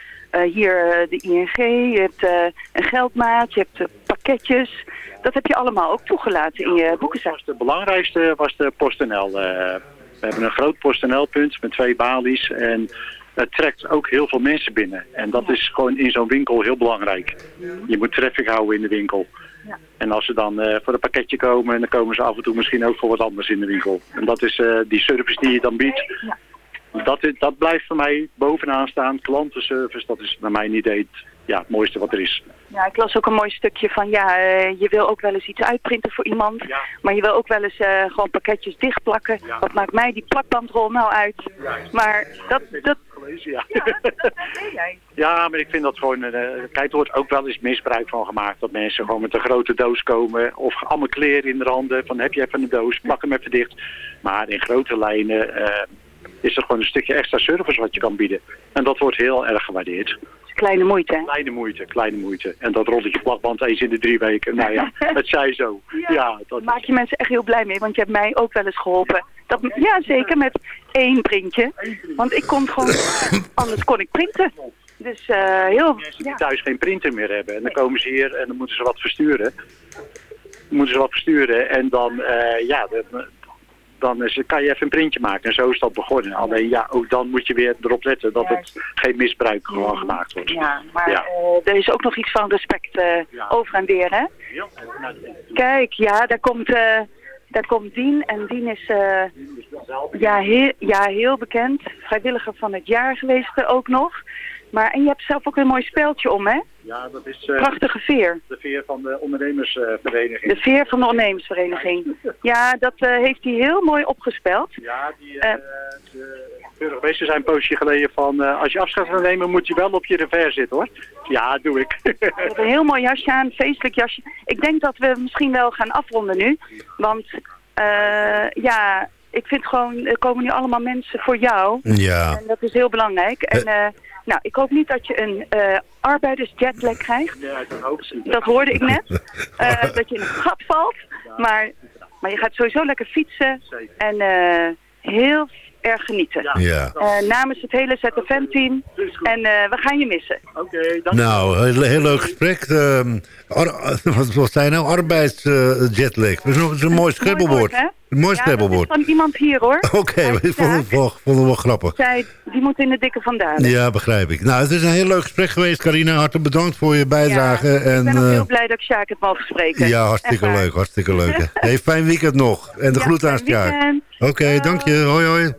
hier de ING, je hebt een geldmaat, je hebt pakketjes. Dat heb je allemaal ook toegelaten in je boekenzak. De belangrijkste was de PostNL. We hebben een groot PostNL-punt met twee balies. En het trekt ook heel veel mensen binnen. En dat is gewoon in zo'n winkel heel belangrijk. Je moet traffic houden in de winkel. Ja. En als ze dan eh, voor een pakketje komen, dan komen ze af en toe misschien ook voor wat anders in de winkel. En dat is eh, die service die je dan biedt. Dat, dat blijft voor mij bovenaan staan. Klantenservice, dat is naar mijn idee het, ja, het mooiste wat er is. Ja, ik las ook een mooi stukje van, ja, eh, je wil ook wel eens iets uitprinten voor iemand. Maar je wil ook wel eens eh, gewoon pakketjes dichtplakken. Wat maakt mij die plakbandrol nou uit? Maar dat, dat, Gelezen, ja. dat deed jij. Ja, maar ik vind dat gewoon... eh kijk, er wordt ook wel eens misbruik van gemaakt. Dat mensen gewoon met een grote doos komen. Of allemaal kleren in de handen. Van heb je even een doos, plak hem even dicht. Maar in grote lijnen is er gewoon een stukje extra service wat je kan bieden. En dat wordt heel erg gewaardeerd. Kleine moeite, hè? Kleine moeite, kleine moeite. En dat rolletje plakband eens in de drie weken. Nou ja, het zij zo. Ja, dat maak je mensen echt heel blij mee, want je hebt mij ook wel eens geholpen. Dat, ja, zeker, met één printje. Want ik kon gewoon, anders kon ik printen. Dus eh, heel, mensen die thuis geen printer meer hebben. En dan komen ze hier en dan moeten ze wat versturen. Dan moeten ze wat versturen en dan, eh, ja, dan, dan is, kan je even een printje maken. En zo is dat begonnen. Alleen ja, ook dan moet je weer erop letten dat het geen misbruik gewoon gemaakt wordt. Ja, maar Ja. eh, er is ook nog iets van respect eh, over en weer, hè? Kijk, ja, daar komt, eh, daar komt Dien. En Dien is eh, ja, heel, ja, heel bekend. Vrijwilliger van het jaar geweest ook nog. Maar, en je hebt zelf ook een mooi speeltje om, hè? Ja, dat is eh, Prachtige veer. de veer van de ondernemersvereniging. De veer van de ondernemersvereniging. Ja, dat eh, heeft hij heel mooi opgespeld. Ja, die eh, de burgemeester zijn een poosje geleden van... als je afscheid gaat nemen, moet je wel op je revers zitten, hoor. Ja, doe ik. Een heel mooi jasje aan, feestelijk jasje. Ik denk dat we misschien wel gaan afronden nu. Want eh, ja, ik vind gewoon, er komen nu allemaal mensen voor jou. Ja. En dat is heel belangrijk. En eh, nou, ik hoop niet dat je een eh arbeidersjetlag krijgt. Ja, dat hoop ik niet. Dat hoorde ik net. Eh, dat je in een gat valt. Maar, maar je gaat sowieso lekker fietsen. En eh, heel erg genieten. Ja. Eh, namens het hele ZFM-team. En eh, we gaan je missen. Oké, Nou, heel, heel leuk gesprek. Ehm, ar- wat, zei je nou? Arbeidsjetlag. dat is een, dat is een mooi scrabblewoord. hè? Een mooi Ja, scrabblewoord. van iemand hier hoor. Oké, ik vond het wel, vond het wel grappig. Zij, die moet in de dikke vandaan. Ja, begrijp ik. Nou, het is een heel leuk gesprek geweest, Carina. Hartelijk bedankt voor je bijdrage. en, ik ben ook eh, heel blij dat ik Sjaak het mogen spreken. ja, hartstikke leuk, hartstikke leuk. Hey, fijn weekend nog. En de Ja, groet aan Sjaak. Oké, dank je. Hoi, hoi.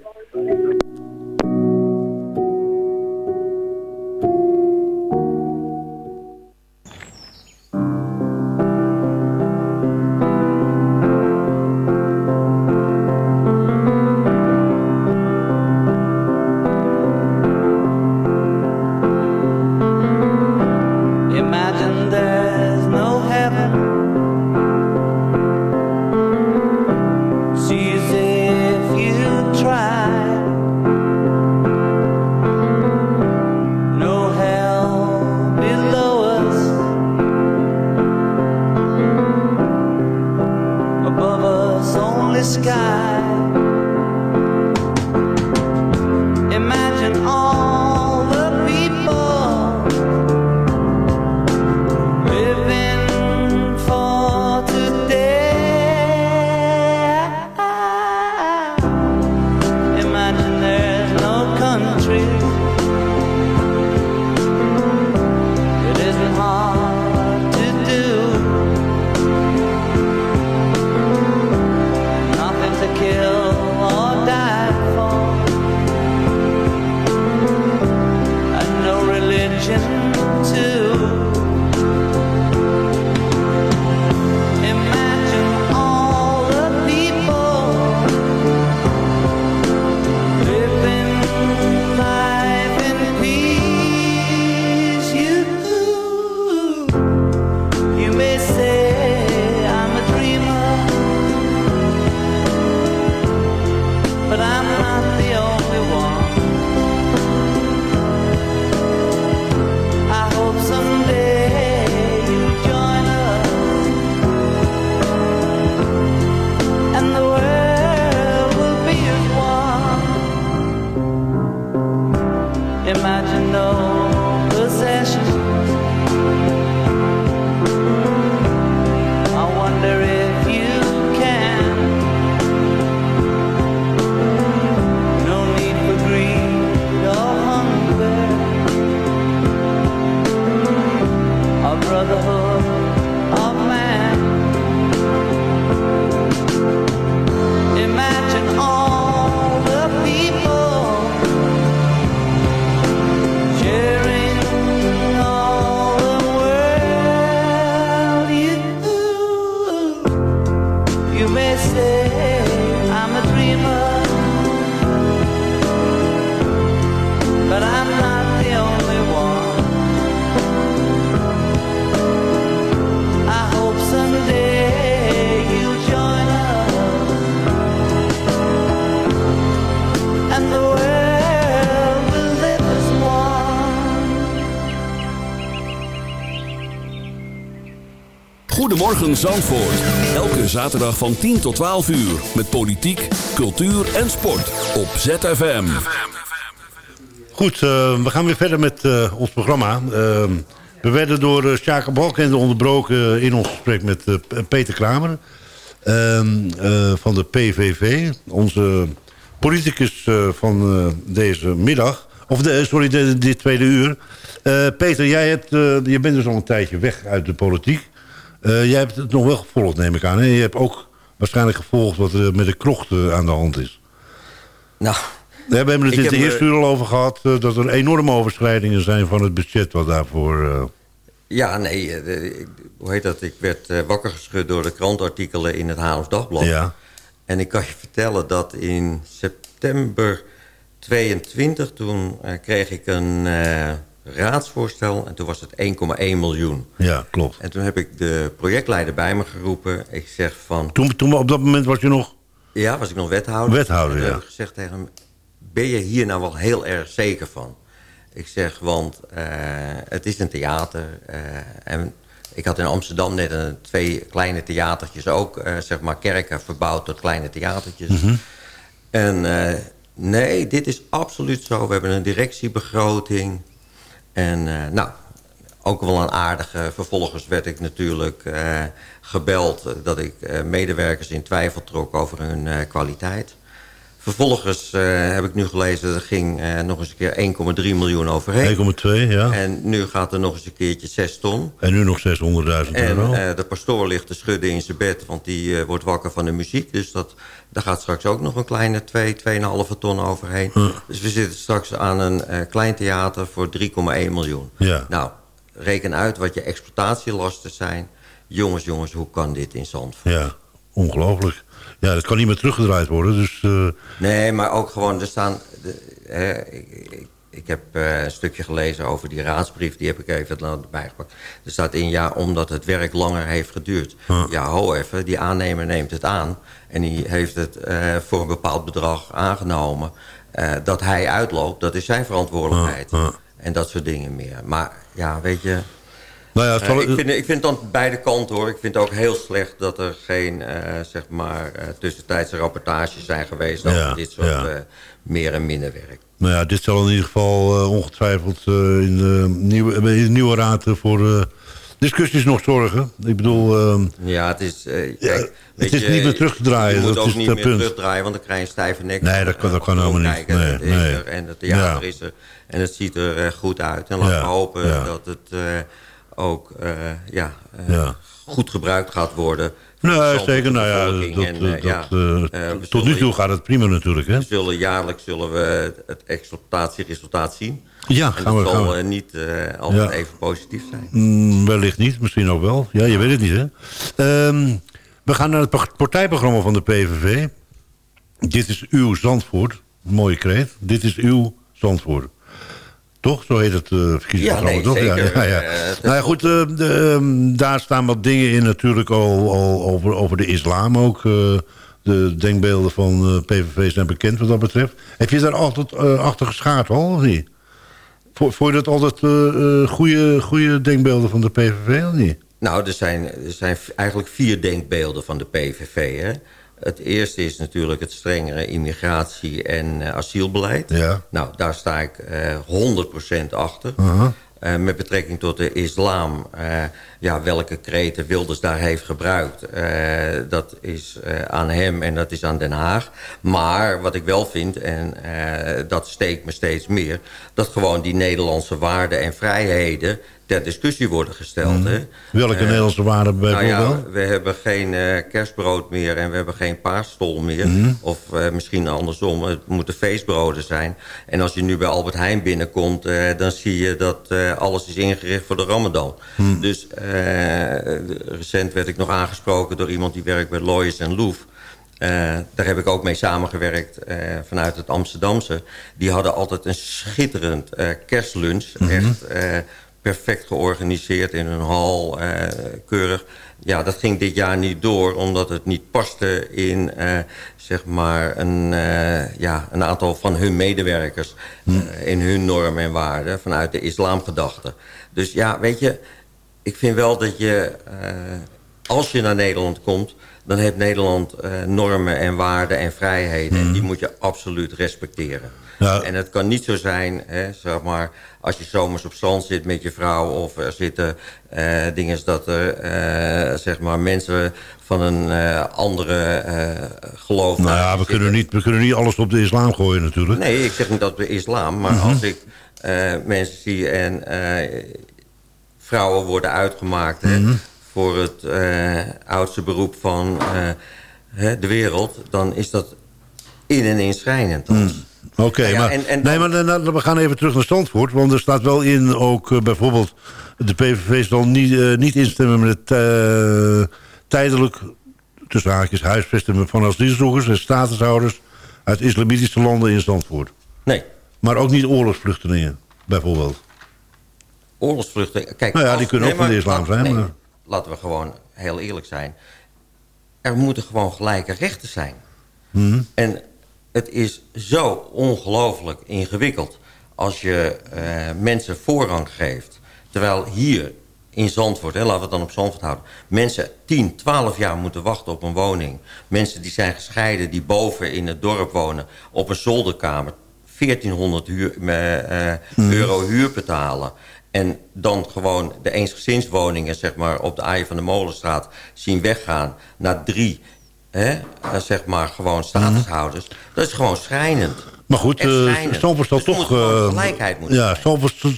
Zandvoort. Elke zaterdag van 10 tot 12 uur. Met politiek, cultuur en sport. Op ZFM. Goed, eh, we gaan weer verder met eh, ons programma. Eh, we werden door uh, Sjaak onderbroken in ons gesprek met Peter Kramer. ehm, eh, van de PVV. Onze politicus van deze middag. Of de, sorry, dit tweede uur. Peter, jij hebt, je bent dus al een tijdje weg uit de politiek. Eh, jij hebt het nog wel gevolgd, neem ik aan. Hè? Je hebt ook waarschijnlijk gevolgd wat er met de krocht eh, aan de hand is. Nou, we hebben het in de me- eerste uur al over gehad... eh, dat er enorme overschrijdingen zijn van het budget wat daarvoor... eh, Ja, nee, eh, de- hoe heet dat? Ik werd eh, wakker geschud door de krantartikelen in het Haarlems Dagblad. Ja. En ik kan je vertellen dat in september 22... toen eh, kreeg ik een eh, raadsvoorstel en toen was het 1,1 miljoen. ja, klopt. En toen heb ik de projectleider bij me geroepen. Ik zeg van... Toen, toen op dat moment was je nog... Ja, was ik nog wethouder. Wethouder, En ja. heb ik gezegd tegen hem... ben je hier nou wel heel erg zeker van? Ik zeg, want eh, het is een theater. eh, en ik had in Amsterdam net een, twee kleine theatertjes ook... eh, zeg maar kerken verbouwd tot kleine theatertjes. Mhm. En nee, dit is absoluut zo. We hebben een directiebegroting. En eh, nou, ook wel een aardige. Vervolgens werd ik natuurlijk eh, gebeld dat ik eh, medewerkers in twijfel trok over hun kwaliteit. Vervolgens eh, heb ik nu gelezen, er ging eh, nog eens een keer 1,3 miljoen overheen. 1,2, ja. En nu gaat er nog eens een keertje 6 ton. En nu nog 600.000 En euro. eh, de pastoor ligt te schudden in zijn bed, want die wordt wakker van de muziek. Dus dat, daar gaat straks ook nog een kleine 2, 2,5 ton overheen. Dus we zitten straks aan een klein theater voor 3,1 miljoen. Ja. Nou, reken uit wat je exploitatielasten zijn. Jongens, jongens, hoe kan dit in Zandvoort? Ja, ongelooflijk. Ja, dat kan niet meer teruggedraaid worden. Dus eh, Nee, maar ook gewoon, er staan... De, hè, ik, ik, ik heb eh, een stukje gelezen over die raadsbrief, die heb ik even erbij gepakt. Er staat in, ja, omdat het werk langer heeft geduurd. Ja, ho even, die aannemer neemt het aan... en die heeft het eh, voor een bepaald bedrag aangenomen. Dat hij uitloopt, dat is zijn verantwoordelijkheid. En dat soort dingen meer. Maar ja, weet je... nou ja, het Eh, zal- ik, vind, ik vind het aan beide kanten hoor. Ik vind het ook heel slecht dat er geen eh, zeg maar, eh, tussentijdse rapportages zijn geweest over Ja, dit soort ja. meer en minder werk. nou ja, dit zal in ieder geval ongetwijfeld in, de nieuwe, in de nieuwe raad voor discussies nog zorgen. Ik bedoel, eh, Ja, het is, kijk, weet is je, niet meer terug te draaien, Je moet dat ook is niet het meer punt. terugdraaien, want dan krijg je een stijve nek. Nee, dat kan- dat kan helemaal niet. Nee, het er en het theater Ja. is er. En het ziet er goed uit. En laten Ja, we hopen dat het ook eh, ja, eh, Ja. goed gebruikt gaat worden. nee, zeker. Nou ja, dat, En, dat, eh, ja, dat, we tot nu toe gaat het prima natuurlijk. Hè? We zullen jaarlijks zullen we het- exploitatieresultaat zien. Ja, en gaan dat we- zal gaan we. niet altijd Ja. even positief zijn. Mm, wellicht niet, misschien ook wel. Ja, je weet het niet, hè? Ehm, we gaan naar het pa- partijprogramma van de PVV. Dit is uw Zandvoort. Mooie kreet. Dit is uw Zandvoort. Toch? Zo heet het eh verkiezingsprogramma, Ja, nee, toch? zeker. Ja, ja, ja. Eh, nou ja, goed, eh, de, ehm, daar staan wat dingen in natuurlijk al, al over, over de islam ook. de denkbeelden van PVV zijn bekend wat dat betreft. Heb je daar altijd achter geschaard al, of niet? Vo- Vond je dat altijd goede, goede denkbeelden van de PVV, of niet? Nou, er zijn, er zijn eigenlijk vier denkbeelden van de PVV. Hè? Het eerste is natuurlijk het strengere immigratie- en eh, asielbeleid. Ja. Nou, daar sta ik eh 100% achter. Aha. Eh, met betrekking tot de islam, eh, ja, welke kreten Wilders daar heeft gebruikt... eh, dat is eh, aan hem en dat is aan Den Haag. Maar wat ik wel vind, en eh, dat steekt me steeds meer... dat gewoon die Nederlandse waarden en vrijheden ter discussie worden gesteld. Hè? Mhm. Welke Eh, Nederlandse waarden nou bijvoorbeeld? ja, we hebben geen eh, kerstbrood meer en we hebben geen paasstol meer. Mhm. Of eh, misschien andersom, het moeten feestbroden zijn. En als je nu bij Albert Heijn binnenkomt, dan zie je dat alles is ingericht voor de ramadan. Mhm. Dus recent werd ik nog aangesproken door iemand die werkt bij Loyes en. Eh, daar heb ik ook mee samengewerkt vanuit het Amsterdamse. Die hadden altijd een schitterend eh, kerstlunch. Mhm. Echt perfect georganiseerd in een hal, eh, keurig. Ja, dat ging dit jaar niet door, omdat het niet paste in eh, zeg maar een, eh, ja, een aantal van hun medewerkers. eh, in hun normen en waarden vanuit de islamgedachte. Dus ja, weet je, ik vind wel dat je... als je naar Nederland komt... dan heeft Nederland normen en waarden en vrijheden. En die moet je absoluut respecteren. Ja. En het kan niet zo zijn, hè, zeg maar, als je zomers op strand zit met je vrouw... of er zitten eh, dingen dat er, eh, zeg maar, mensen van een eh, andere geloof... Nou ja, we kunnen, niet, we kunnen niet alles op de islam gooien natuurlijk. Nee, ik zeg niet dat we islam, maar Mhm. als ik mensen zie en vrouwen worden uitgemaakt hè, Mhm. voor het oudste beroep van de wereld, dan is dat in en in schrijnend. Mm. Oké, Nou ja, maar, en- en nee, maar dan- we gaan even terug naar Zandvoort. Want er staat wel in ook eh, bijvoorbeeld... de PVV zal niet, eh, niet instemmen met het eh, tijdelijk... tussen haakjes huisvesten van asielzoekers en statushouders... uit islamitische landen in Zandvoort. Nee. Maar ook niet oorlogsvluchtelingen, bijvoorbeeld. Oorlogsvluchten, kijk... Nou ja, die kunnen ook van de islam zijn, nee, maar- Laten we gewoon heel eerlijk zijn. Er moeten gewoon gelijke rechten zijn. Mhm. En het is zo ongelooflijk ingewikkeld als je eh, mensen voorrang geeft. Terwijl hier in Zandvoort, hè, laten we het dan op Zandvoort houden... mensen 10, 12 jaar moeten wachten op een woning. Mensen die zijn gescheiden, die boven in het dorp wonen... op een zolderkamer 1400 huur, eh, eh, Mhm. euro huur betalen... En dan gewoon de eensgezinswoningen zeg maar, op de Aaien van de Molenstraat zien weggaan naar drie hè, eh, zeg maar, gewoon statushouders. Dat is gewoon schrijnend. Maar goed, eh zal Dus er toch... eh, gelijkheid moeten ja,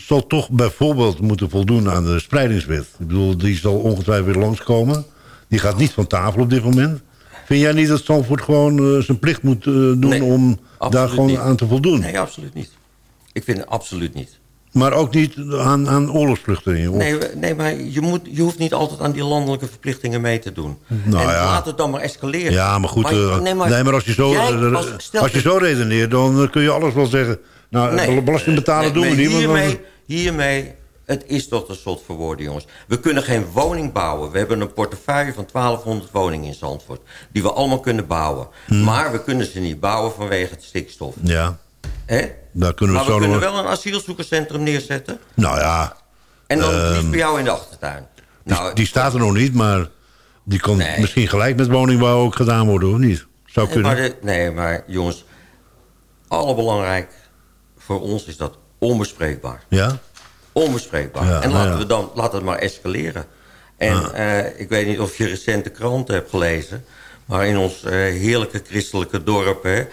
zal toch bijvoorbeeld moeten voldoen aan de spreidingswet. Ik bedoel, die zal ongetwijfeld weer langskomen. Die gaat niet van tafel op dit moment. Vind jij niet dat Zandvoort gewoon zijn plicht moet doen Nee, om daar gewoon niet. aan te voldoen? Nee, absoluut niet. Ik vind het absoluut niet. Maar ook niet aan, aan oorlogsvluchtelingen? of- Nee, nee maar je, moet, je hoeft niet altijd aan die landelijke verplichtingen mee te doen. Nou en ja. laat het dan maar escaleren. Ja, maar goed, Maar- eh, nee, maar, als je zo, jij eh, als- je zo redeneert, dan eh, kun je alles wel zeggen. Nou, Nee, belasting betalen doen we niet. dan- Hiermee, hiermee, het is toch een soort voor woorden, jongens. We kunnen geen woning bouwen. We hebben een portefeuille van 1200 woningen in Zandvoort. Die we allemaal kunnen bouwen. Hmm. Maar we kunnen ze niet bouwen vanwege het stikstof. Ja, Hè? Daar kunnen we maar we kunnen nog- wel een asielzoekerscentrum neerzetten. Nou ja, En dan Ehm, liefst bij jou in de achtertuin. die, Nou, die staat er nog niet, maar die kan Nee. misschien gelijk met woningbouw ook gedaan worden, of niet? Zou nee, kunnen. maar de- nee, maar jongens, allerbelangrijk voor ons is dat onbespreekbaar. Ja? Onbespreekbaar. Ja, en nou laten ja. we dan laten het maar escaleren. En eh, ik weet niet of je recente kranten hebt gelezen... maar in ons eh, heerlijke christelijke dorp hè,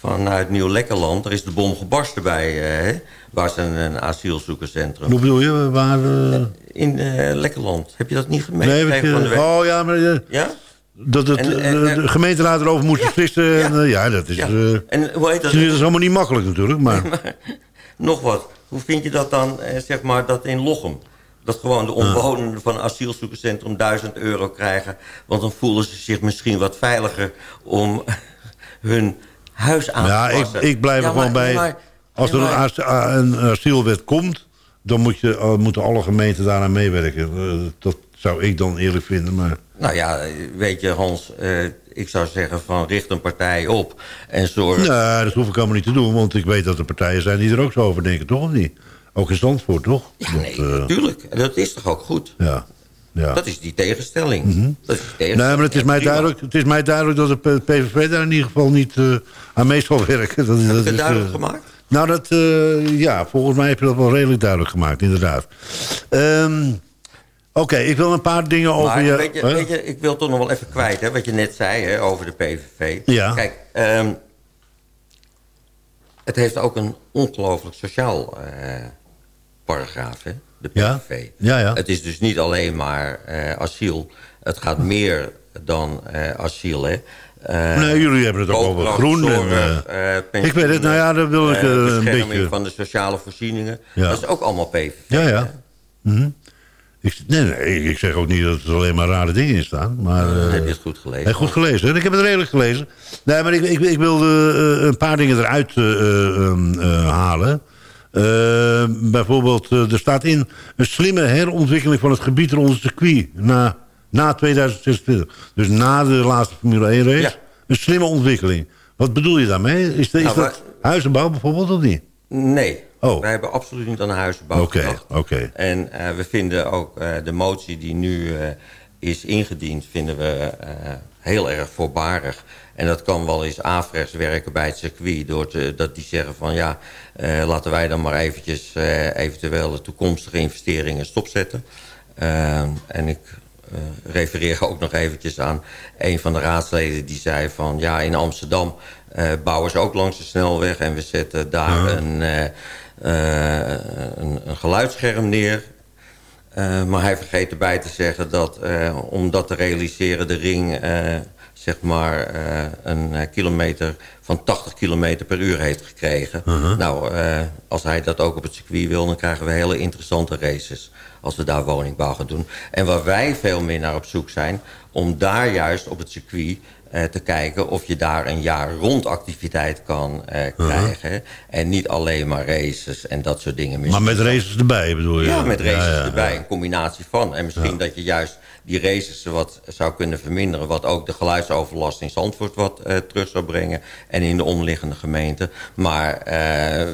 vanuit Nieuw-Lekkerland... er is de bom gebarsten bij, eh, hè, waar ze een, een asielzoekerscentrum... Hoe bedoel je? Waar, eh, In Lekkerland. Heb je dat niet nee, de je, week? oh ja, maar Ja? dat het, En, en, de gemeenteraad erover moest Ja, beslissen. en, ja. ja, dat is, Ja. En hoe heet dat? dat is allemaal niet makkelijk natuurlijk, maar... Nog wat. Hoe vind je dat dan, zeg maar, dat in Lochem... dat gewoon de omwonenden van een asielzoekerscentrum 1000 euro krijgen... want dan voelen ze zich misschien wat veiliger om hun huis aan Ja, te ik, passen. ik blijf Ja, er gewoon bij. maar- Als er ja, een, maar- asielwet komt, dan moet je, uh, moeten alle gemeenten daaraan meewerken. Eh, dat zou ik dan eerlijk vinden. Maar Nou ja, weet je Hans, eh, ik zou zeggen van richt een partij op... en zorg... nee, dat hoef ik allemaal niet te doen. Want ik weet dat er partijen zijn die er ook zo over denken, toch? Of niet? Ook in Zandvoort, toch? Ja, Dat, nee, eh, natuurlijk. Dat is toch ook goed? ja. Ja. Dat is die tegenstelling. dat is die tegenstelling. Nee, maar het is, mij duidelijk, het is mij duidelijk dat de PVV daar in ieder geval niet eh, aan mee zal werken. Dat, Heb dat is, duidelijk eh, gemaakt? Nou, dat, ja, volgens mij heb je dat wel redelijk duidelijk gemaakt, inderdaad. Ehm, Oké, ik wil een paar dingen over Maar je... weet, je, weet je, ik wil toch nog wel even kwijt, hè, wat je net zei hè, over de PVV. Ja. Kijk, ehm, het heeft ook een ongelooflijk sociaal paragraaf, hè, de? PVV. Ja, ja. Het is dus niet alleen maar eh, asiel. Het gaat meer dan eh, asiel, hè. Eh, Nee, jullie hebben het ook over groen en, zorg, ik weet het, nou ja, daar wil ik, een bescherming beetje- van de sociale voorzieningen. Ja. Dat is ook allemaal PVV. Ja, ja. Mhm. ik, nee, nee, ik zeg ook niet dat er alleen maar rare dingen in staan. Maar, Dan heb je het goed gelezen. Goed gelezen. Ik heb het redelijk gelezen. Nee, maar ik, ik, ik wilde een paar dingen eruit eh, eh, ehm, eh, halen. Eh, bijvoorbeeld, eh, er staat in... een slimme herontwikkeling van het gebied rond het circuit... na, na 2026. Dus na de laatste Formule 1 race. Ja. Een slimme ontwikkeling. Wat bedoel je daarmee? Is, de, is Nou, dat huizenbouw bijvoorbeeld of niet? Nee, Oh. wij hebben absoluut niet aan huizenbouw Oké, gedacht. oké. En eh, we vinden ook de motie die nu is ingediend, vinden we eh, heel erg voorbarig. En dat kan wel eens averechts werken bij het circuit... Door te, dat die zeggen van ja, eh, laten wij dan maar eventjes... eh, eventueel de toekomstige investeringen stopzetten. Eh, en ik refereer ook nog eventjes aan een van de raadsleden... die zei van ja, in Amsterdam bouwen ze ook langs de snelweg... en we zetten daar een, een, een geluidsscherm neer... Uh, maar hij vergeet erbij te zeggen dat uh, om dat te realiseren de ring uh, zeg maar een kilometer van 80 kilometer per uur heeft gekregen. Uh-huh. Nou, als hij dat ook op het circuit wil, dan krijgen we hele interessante races als we daar woningbouw gaan doen. En waar wij veel meer naar op zoek zijn, om daar juist op het circuit te kijken of je daar een jaar rond activiteit kan uh, krijgen. En niet alleen maar races en dat soort dingen. Maar met races erbij bedoel je? Ja, met races Ja, ja, erbij. Een combinatie van. En misschien dat je juist die races wat zou kunnen verminderen. Wat ook de geluidsoverlast in Zandvoort wat eh, terug zou brengen. En in de omliggende gemeenten. Maar eh,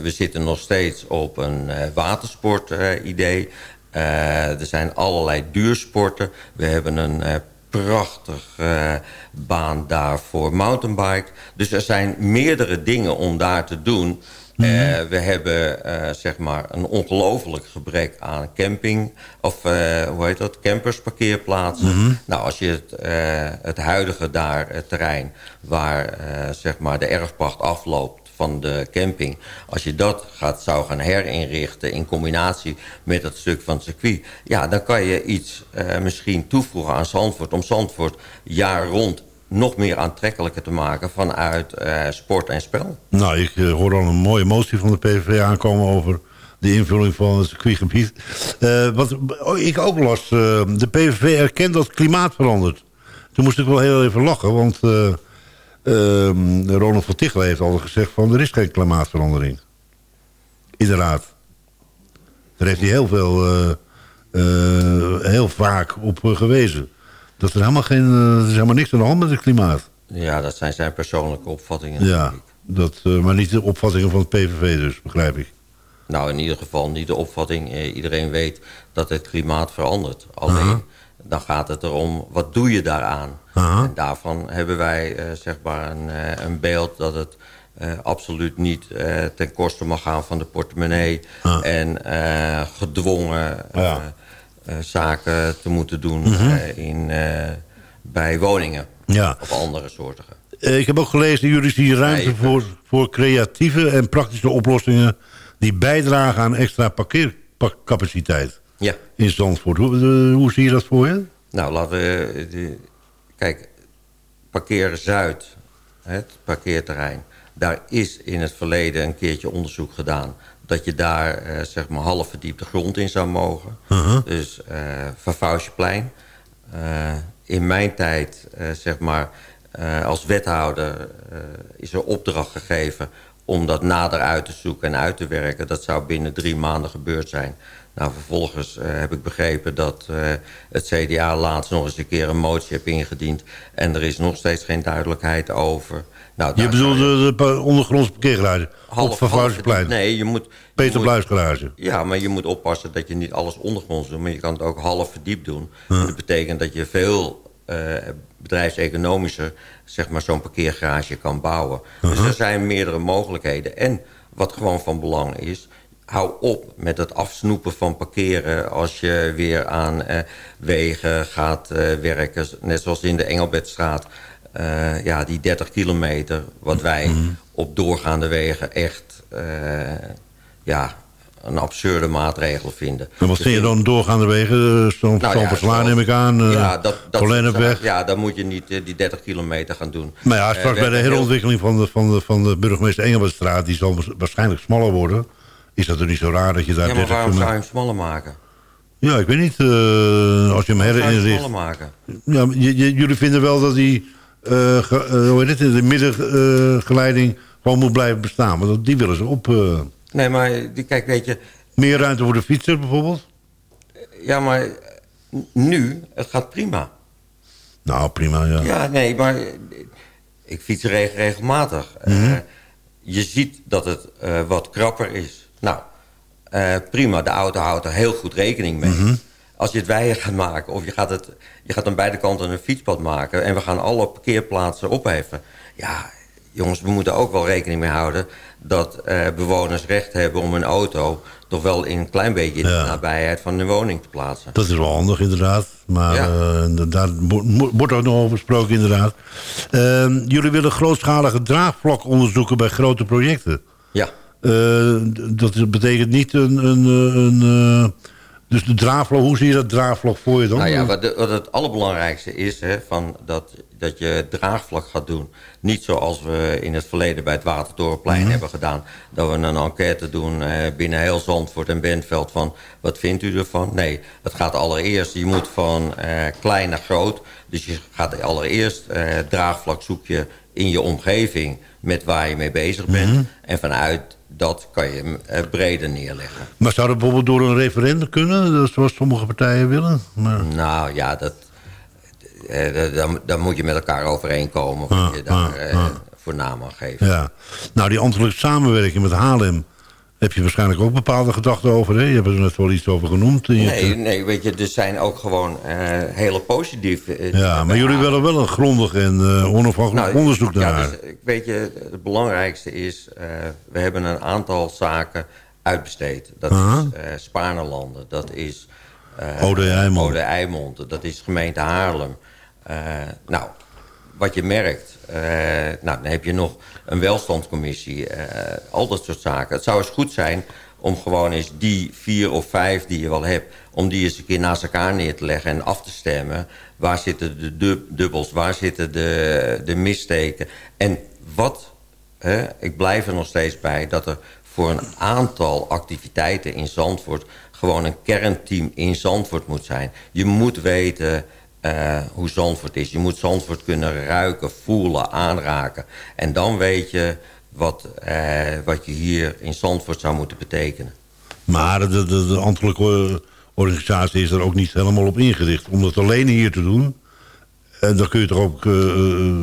we zitten nog steeds op een eh, watersport eh, idee. Eh, er zijn allerlei duursporten. We hebben een eh, prachtig eh, baan daar voor mountainbike. Dus er zijn meerdere dingen om daar te doen. Eh, we hebben eh, zeg maar een ongelooflijk gebrek aan camping... of hoe heet dat, campersparkeerplaatsen. Nou, als je het, het huidige daar, het terrein... waar zeg maar de erfpacht afloopt van de camping... als je dat gaat, zou gaan herinrichten in combinatie met dat stuk van het circuit... ja, dan kan je iets eh, misschien toevoegen aan Zandvoort... om Zandvoort jaar rond nog meer aantrekkelijker te maken vanuit eh, sport en spel. Nou, ik eh, hoor al een mooie motie van de PVV aankomen over de invulling van het circuitgebied. Eh, wat oh, ik ook las, de PVV erkent dat klimaat verandert. Toen moest ik wel heel even lachen, want Ronald van Tichelen heeft al gezegd van er is geen klimaatverandering. In de raad. Daar heeft hij heel veel, eh, eh, heel vaak op eh, gewezen. Dat er helemaal geen, er is helemaal niks aan de hand met het klimaat. Ja, dat zijn zijn persoonlijke opvattingen. Ja, dat, maar niet de opvattingen van het PVV dus, begrijp ik. Nou, in ieder geval niet de opvatting. Eh, iedereen weet dat het klimaat verandert. Alleen, dan gaat het erom, wat doe je daaraan? Aha. En daarvan hebben wij eh, zeg maar een, eh, een beeld dat het eh, absoluut niet ten koste mag gaan van de portemonnee. Ah. En gedwongen Ja. eh, zaken te moeten doen Mhm. in, bij woningen. Ja. Of andere soorten. Ik heb ook gelezen, jullie zien ruimte Nee, voor, voor creatieve en praktische oplossingen... die bijdragen aan extra parkeercapaciteit Ja. in Zandvoort. Hoe, hoe zie je dat voor je? Nou, laten we... De, kijk, parkeer Zuid, het parkeerterrein... daar is in het verleden een keertje onderzoek gedaan... dat je daar, eh, zeg maar, half verdiepte grond in zou mogen. Uh-huh. Dus eh Vervouwsjeplein. Eh, in mijn tijd, eh, zeg maar, eh, als wethouder... is er opdracht gegeven om dat nader uit te zoeken en uit te werken. Dat zou binnen drie maanden gebeurd zijn. Nou, vervolgens eh, heb ik begrepen dat eh, het CDA laatst nog eens een keer een motie heeft ingediend. En er is nog steeds geen duidelijkheid over. Nou, Je bedoelt zou de, ondergrondse parkeergarage half- op Vervaardigsplein. half- Nee, je moet... je Peter moet- Bluis garage. Ja, maar je moet oppassen dat je niet alles ondergronds doet. Maar je kan het ook half verdiep doen. En Dat betekent dat je veel eh, bedrijfseconomischer zeg maar, zo'n parkeergarage kan bouwen. Dus er zijn meerdere mogelijkheden. En wat gewoon van belang is... hou op met het afsnoepen van parkeren... als je weer aan eh, wegen gaat eh, werken. Net zoals in de Engelbertstraat. Eh, ja, die 30 kilometer, wat wij op doorgaande wegen echt... ja, een absurde maatregel vinden. En wat vind je dan doorgaande wegen? Zo'n Nou ja, zoals- neem ik aan. ja, dat, dat. Ja, dan moet je niet die 30 kilometer gaan doen. Maar ja, Eh, straks bij de heel- herontwikkeling van de, van de, van de burgemeester Engelbertstraat... die zal waarschijnlijk smaller worden. Is dat er niet zo raar dat je daar Ja, maar 30 waarom zou je hem smaller maken? Ja, ik weet niet. eh, als je hem herinricht. smaller maken? Ja, jullie vinden wel dat die, eh, ge- eh, hoe heet het, de middengeleiding gewoon moet blijven bestaan. Want die willen ze op. Nee, maar die, kijk, weet je... meer ruimte voor de fietser bijvoorbeeld? Ja, maar nu, het gaat prima. Nou, prima, ja. Ja, nee, maar ik fiets reg- regelmatig. Mhm. je ziet dat het wat krapper is. Nou, eh, prima, de auto houdt er heel goed rekening mee. Mhm. als je het weier gaat maken... of je gaat, het, je gaat aan beide kanten een fietspad maken... en we gaan alle parkeerplaatsen opheffen... ja, jongens, we moeten ook wel rekening mee houden... dat eh, bewoners recht hebben om een auto... toch wel in een klein beetje in de Ja. nabijheid van hun woning te plaatsen. Dat is wel handig, inderdaad. Maar Ja. eh, daar wordt ook nog over gesproken, inderdaad. Ehm, jullie willen grootschalige draagvlak onderzoeken bij grote projecten. Ja. Eh, dat betekent niet een... een, een eh, dus de draagvlak, hoe zie je dat draagvlak voor je dan? Nou ja, wat, de- wat het allerbelangrijkste is, hè, van dat, dat je draagvlak gaat doen. Niet zoals we in het verleden bij het Watertorenplein Mhm. hebben gedaan. Dat we een enquête doen eh, binnen heel Zandvoort en Bentveld van... wat vindt u ervan? Nee, het gaat allereerst, je moet van eh, klein naar groot. Dus je gaat allereerst eh, draagvlak zoek je in je omgeving... met waar je mee bezig bent. Mhm. En vanuit dat kan je eh, breder neerleggen. Maar zou dat bijvoorbeeld door een referendum kunnen? dat- Zoals sommige partijen willen? Maar, Nou ja, dat, eh, daar, daar moet je met elkaar overeenkomen. Wat Ah, je daar ah, eh, ah. voor naam aan geeft. ja. Nou, die ambtelijke samenwerking met Haarlem... heb je waarschijnlijk ook bepaalde gedachten over. Hè? Je hebt er net wel iets over genoemd. Nee, nee, weet je, er zijn ook gewoon eh, hele positieve... eh, Ja, maar jullie willen wel een grondig en eh, onafhankelijk Nou, onderzoek ja, naar. dus, ik weet je, het belangrijkste is... we hebben een aantal zaken uitbesteed. Dat is Spaarnerlanden, dat is... Ode Eimond. Ode Eimond, dat is gemeente Haarlem. Nou, wat je merkt... nou, dan heb je nog een welstandscommissie. eh, al dat soort zaken. Het zou eens goed zijn om gewoon eens die vier of vijf die je wel hebt... om die eens een keer naast elkaar neer te leggen en af te stemmen. Waar zitten de dub- dubbels, waar zitten de, de? En wat, hè, ik blijf er nog steeds bij... dat er voor een aantal activiteiten in Zandvoort... gewoon een kernteam in Zandvoort moet zijn. Je moet weten eh, hoe Zandvoort is. Je moet Zandvoort kunnen ruiken, voelen, aanraken. En dan weet je wat, eh, wat je hier in Zandvoort zou moeten betekenen. Maar de, de, de ambtelijke eh, organisatie is er ook niet helemaal op ingericht. Om dat alleen hier te doen... En dan kun je toch ook eh, eh,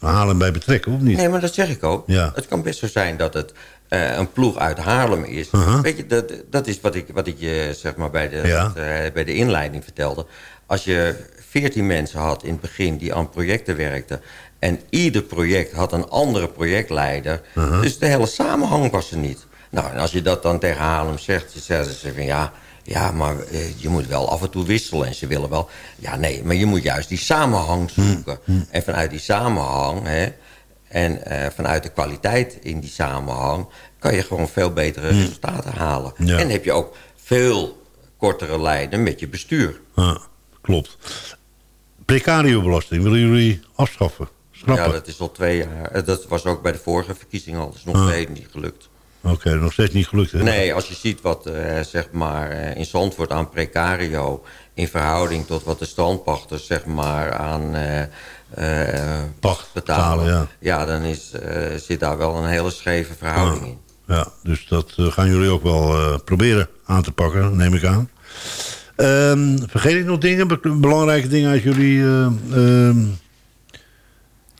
Haarlem bij betrekken, of niet? Nee, maar dat zeg ik ook. Ja. Het kan best zo zijn dat het eh, een ploeg uit Haarlem is. Weet je, dat, dat is wat ik, wat ik je zeg maar bij de, Ja. eh, bij de inleiding vertelde. Als je veertien mensen had in het begin die aan projecten werkten... en ieder project had een andere projectleider... Uh-huh. dus de hele samenhang was er niet. Nou, en als je dat dan tegen Haarlem zegt... dan zeggen ze van ja... Ja, maar eh, je moet wel af en toe wisselen. En ze willen wel... Ja, nee, maar je moet juist die samenhang zoeken. En vanuit die samenhang... Hè, en eh, vanuit de kwaliteit in die samenhang... kan je gewoon veel betere resultaten halen. Ja. En heb je ook veel kortere lijnen met je bestuur. Ja, klopt. Precariobelasting willen jullie afschaffen? Schrappen? Ja, dat is al twee jaar. eh, Dat was ook bij de vorige verkiezingen al. Dat is nog Ah. steeds niet gelukt. Oké, nog steeds niet gelukt, hè? Nee, als je ziet wat eh, zeg maar, eh, in Zandvoort aan precario... in verhouding tot wat de standpachters zeg maar, aan pacht betalen... betalen, ja. dan is, zit daar wel een hele scheve verhouding in. Ja, dus dat gaan jullie ook wel proberen aan te pakken, neem ik aan. Ehm, vergeet ik nog dingen, be- belangrijke dingen uit jullie eh, ehm,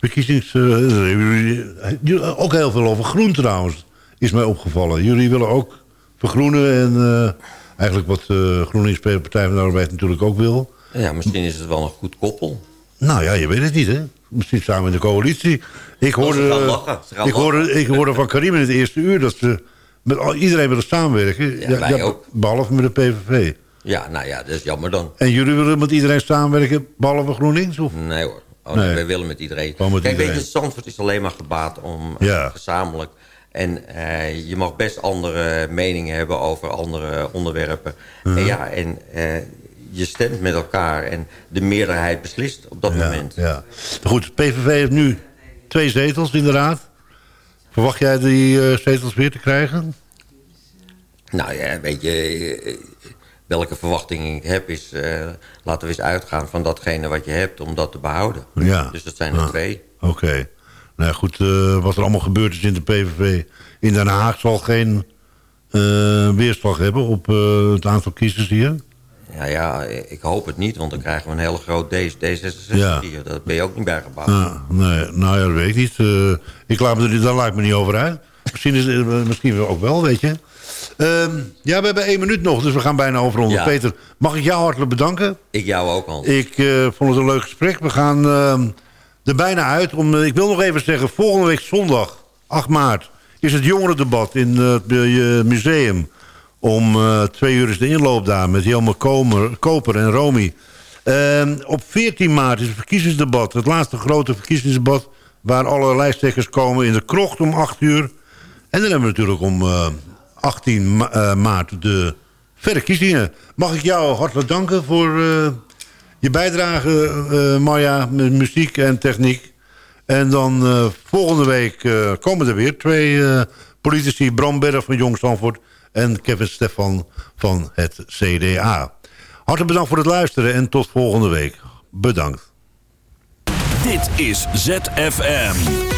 verkiezings... eh, jullie- ook heel veel over groen trouwens, is mij opgevallen. Jullie willen ook vergroenen en eh, eigenlijk wat eh GroenLinks Partij van de Arbeid natuurlijk ook wil. Ja, misschien is het wel een goed koppel. Nou ja, je weet het niet, hè? Misschien samen in de coalitie. Ik hoorde, ze gaan ik hoorde, ik hoorde van Karim in het eerste uur... dat ze met iedereen willen samenwerken. Ja. Behalve met de PVV. Ja, nou ja, dat is jammer dan. En jullie willen met iedereen samenwerken, behalve GroenLinks? Of? Nee hoor. Oh, Nee. wij willen met iedereen. Met Kijk, weet je, Zandvoort is alleen maar gebaat om eh, Ja. gezamenlijk. En eh, je mag best andere meningen hebben over andere onderwerpen. En ja, en eh, je stemt met elkaar en de meerderheid beslist op dat Ja, moment. ja. Goed, PVV heeft nu twee zetels in de raad. Verwacht jij die zetels weer te krijgen? Nou ja, weet je, welke verwachtingen ik heb is... eh, laten we eens uitgaan van datgene wat je hebt om dat te behouden. Ja. Dus dat zijn er twee. Oké. Nou goed, eh, wat er allemaal gebeurd is in de PVV in Den Haag... zal geen eh, weerslag hebben op het aantal kiezers hier. Ja, ja, ik hoop het niet, want dan krijgen we een hele groot D- D66 Ja. hier. Dat ben je ook niet bij gebouwd. Ja, nee, nou ja, dat weet ik niet. Ik laat me er, daar laat ik me niet over uit. Misschien, is, het- misschien ook wel, weet je. Ehm, ja, we hebben één minuut nog, dus we gaan bijna overronden. Ja. Peter, mag ik jou hartelijk bedanken? Ik jou ook al. Ik eh, vond het een leuk gesprek. We gaan ehm, er bijna uit. Om, eh, ik wil nog even zeggen, volgende week zondag, 8 maart... is het jongerendebat in eh, het museum. Om twee uur is de inloop daar met Jelmer Komer, Koper en Romy. Ehm, op 14 maart is het verkiezingsdebat. Het laatste grote verkiezingsdebat... waar alle lijsttrekkers komen in de krocht om 8 uur. En dan hebben we natuurlijk om 18 ma- eh, maart de verkiezingen. Mag ik jou hartelijk danken voor eh, je bijdrage, eh Marja, met muziek en techniek. En dan volgende week komen er weer twee politici. Bram Berg van Jong Stanford en Kevin Stefan van het CDA. Hartelijk bedankt voor het luisteren en tot volgende week. Bedankt. Dit is ZFM.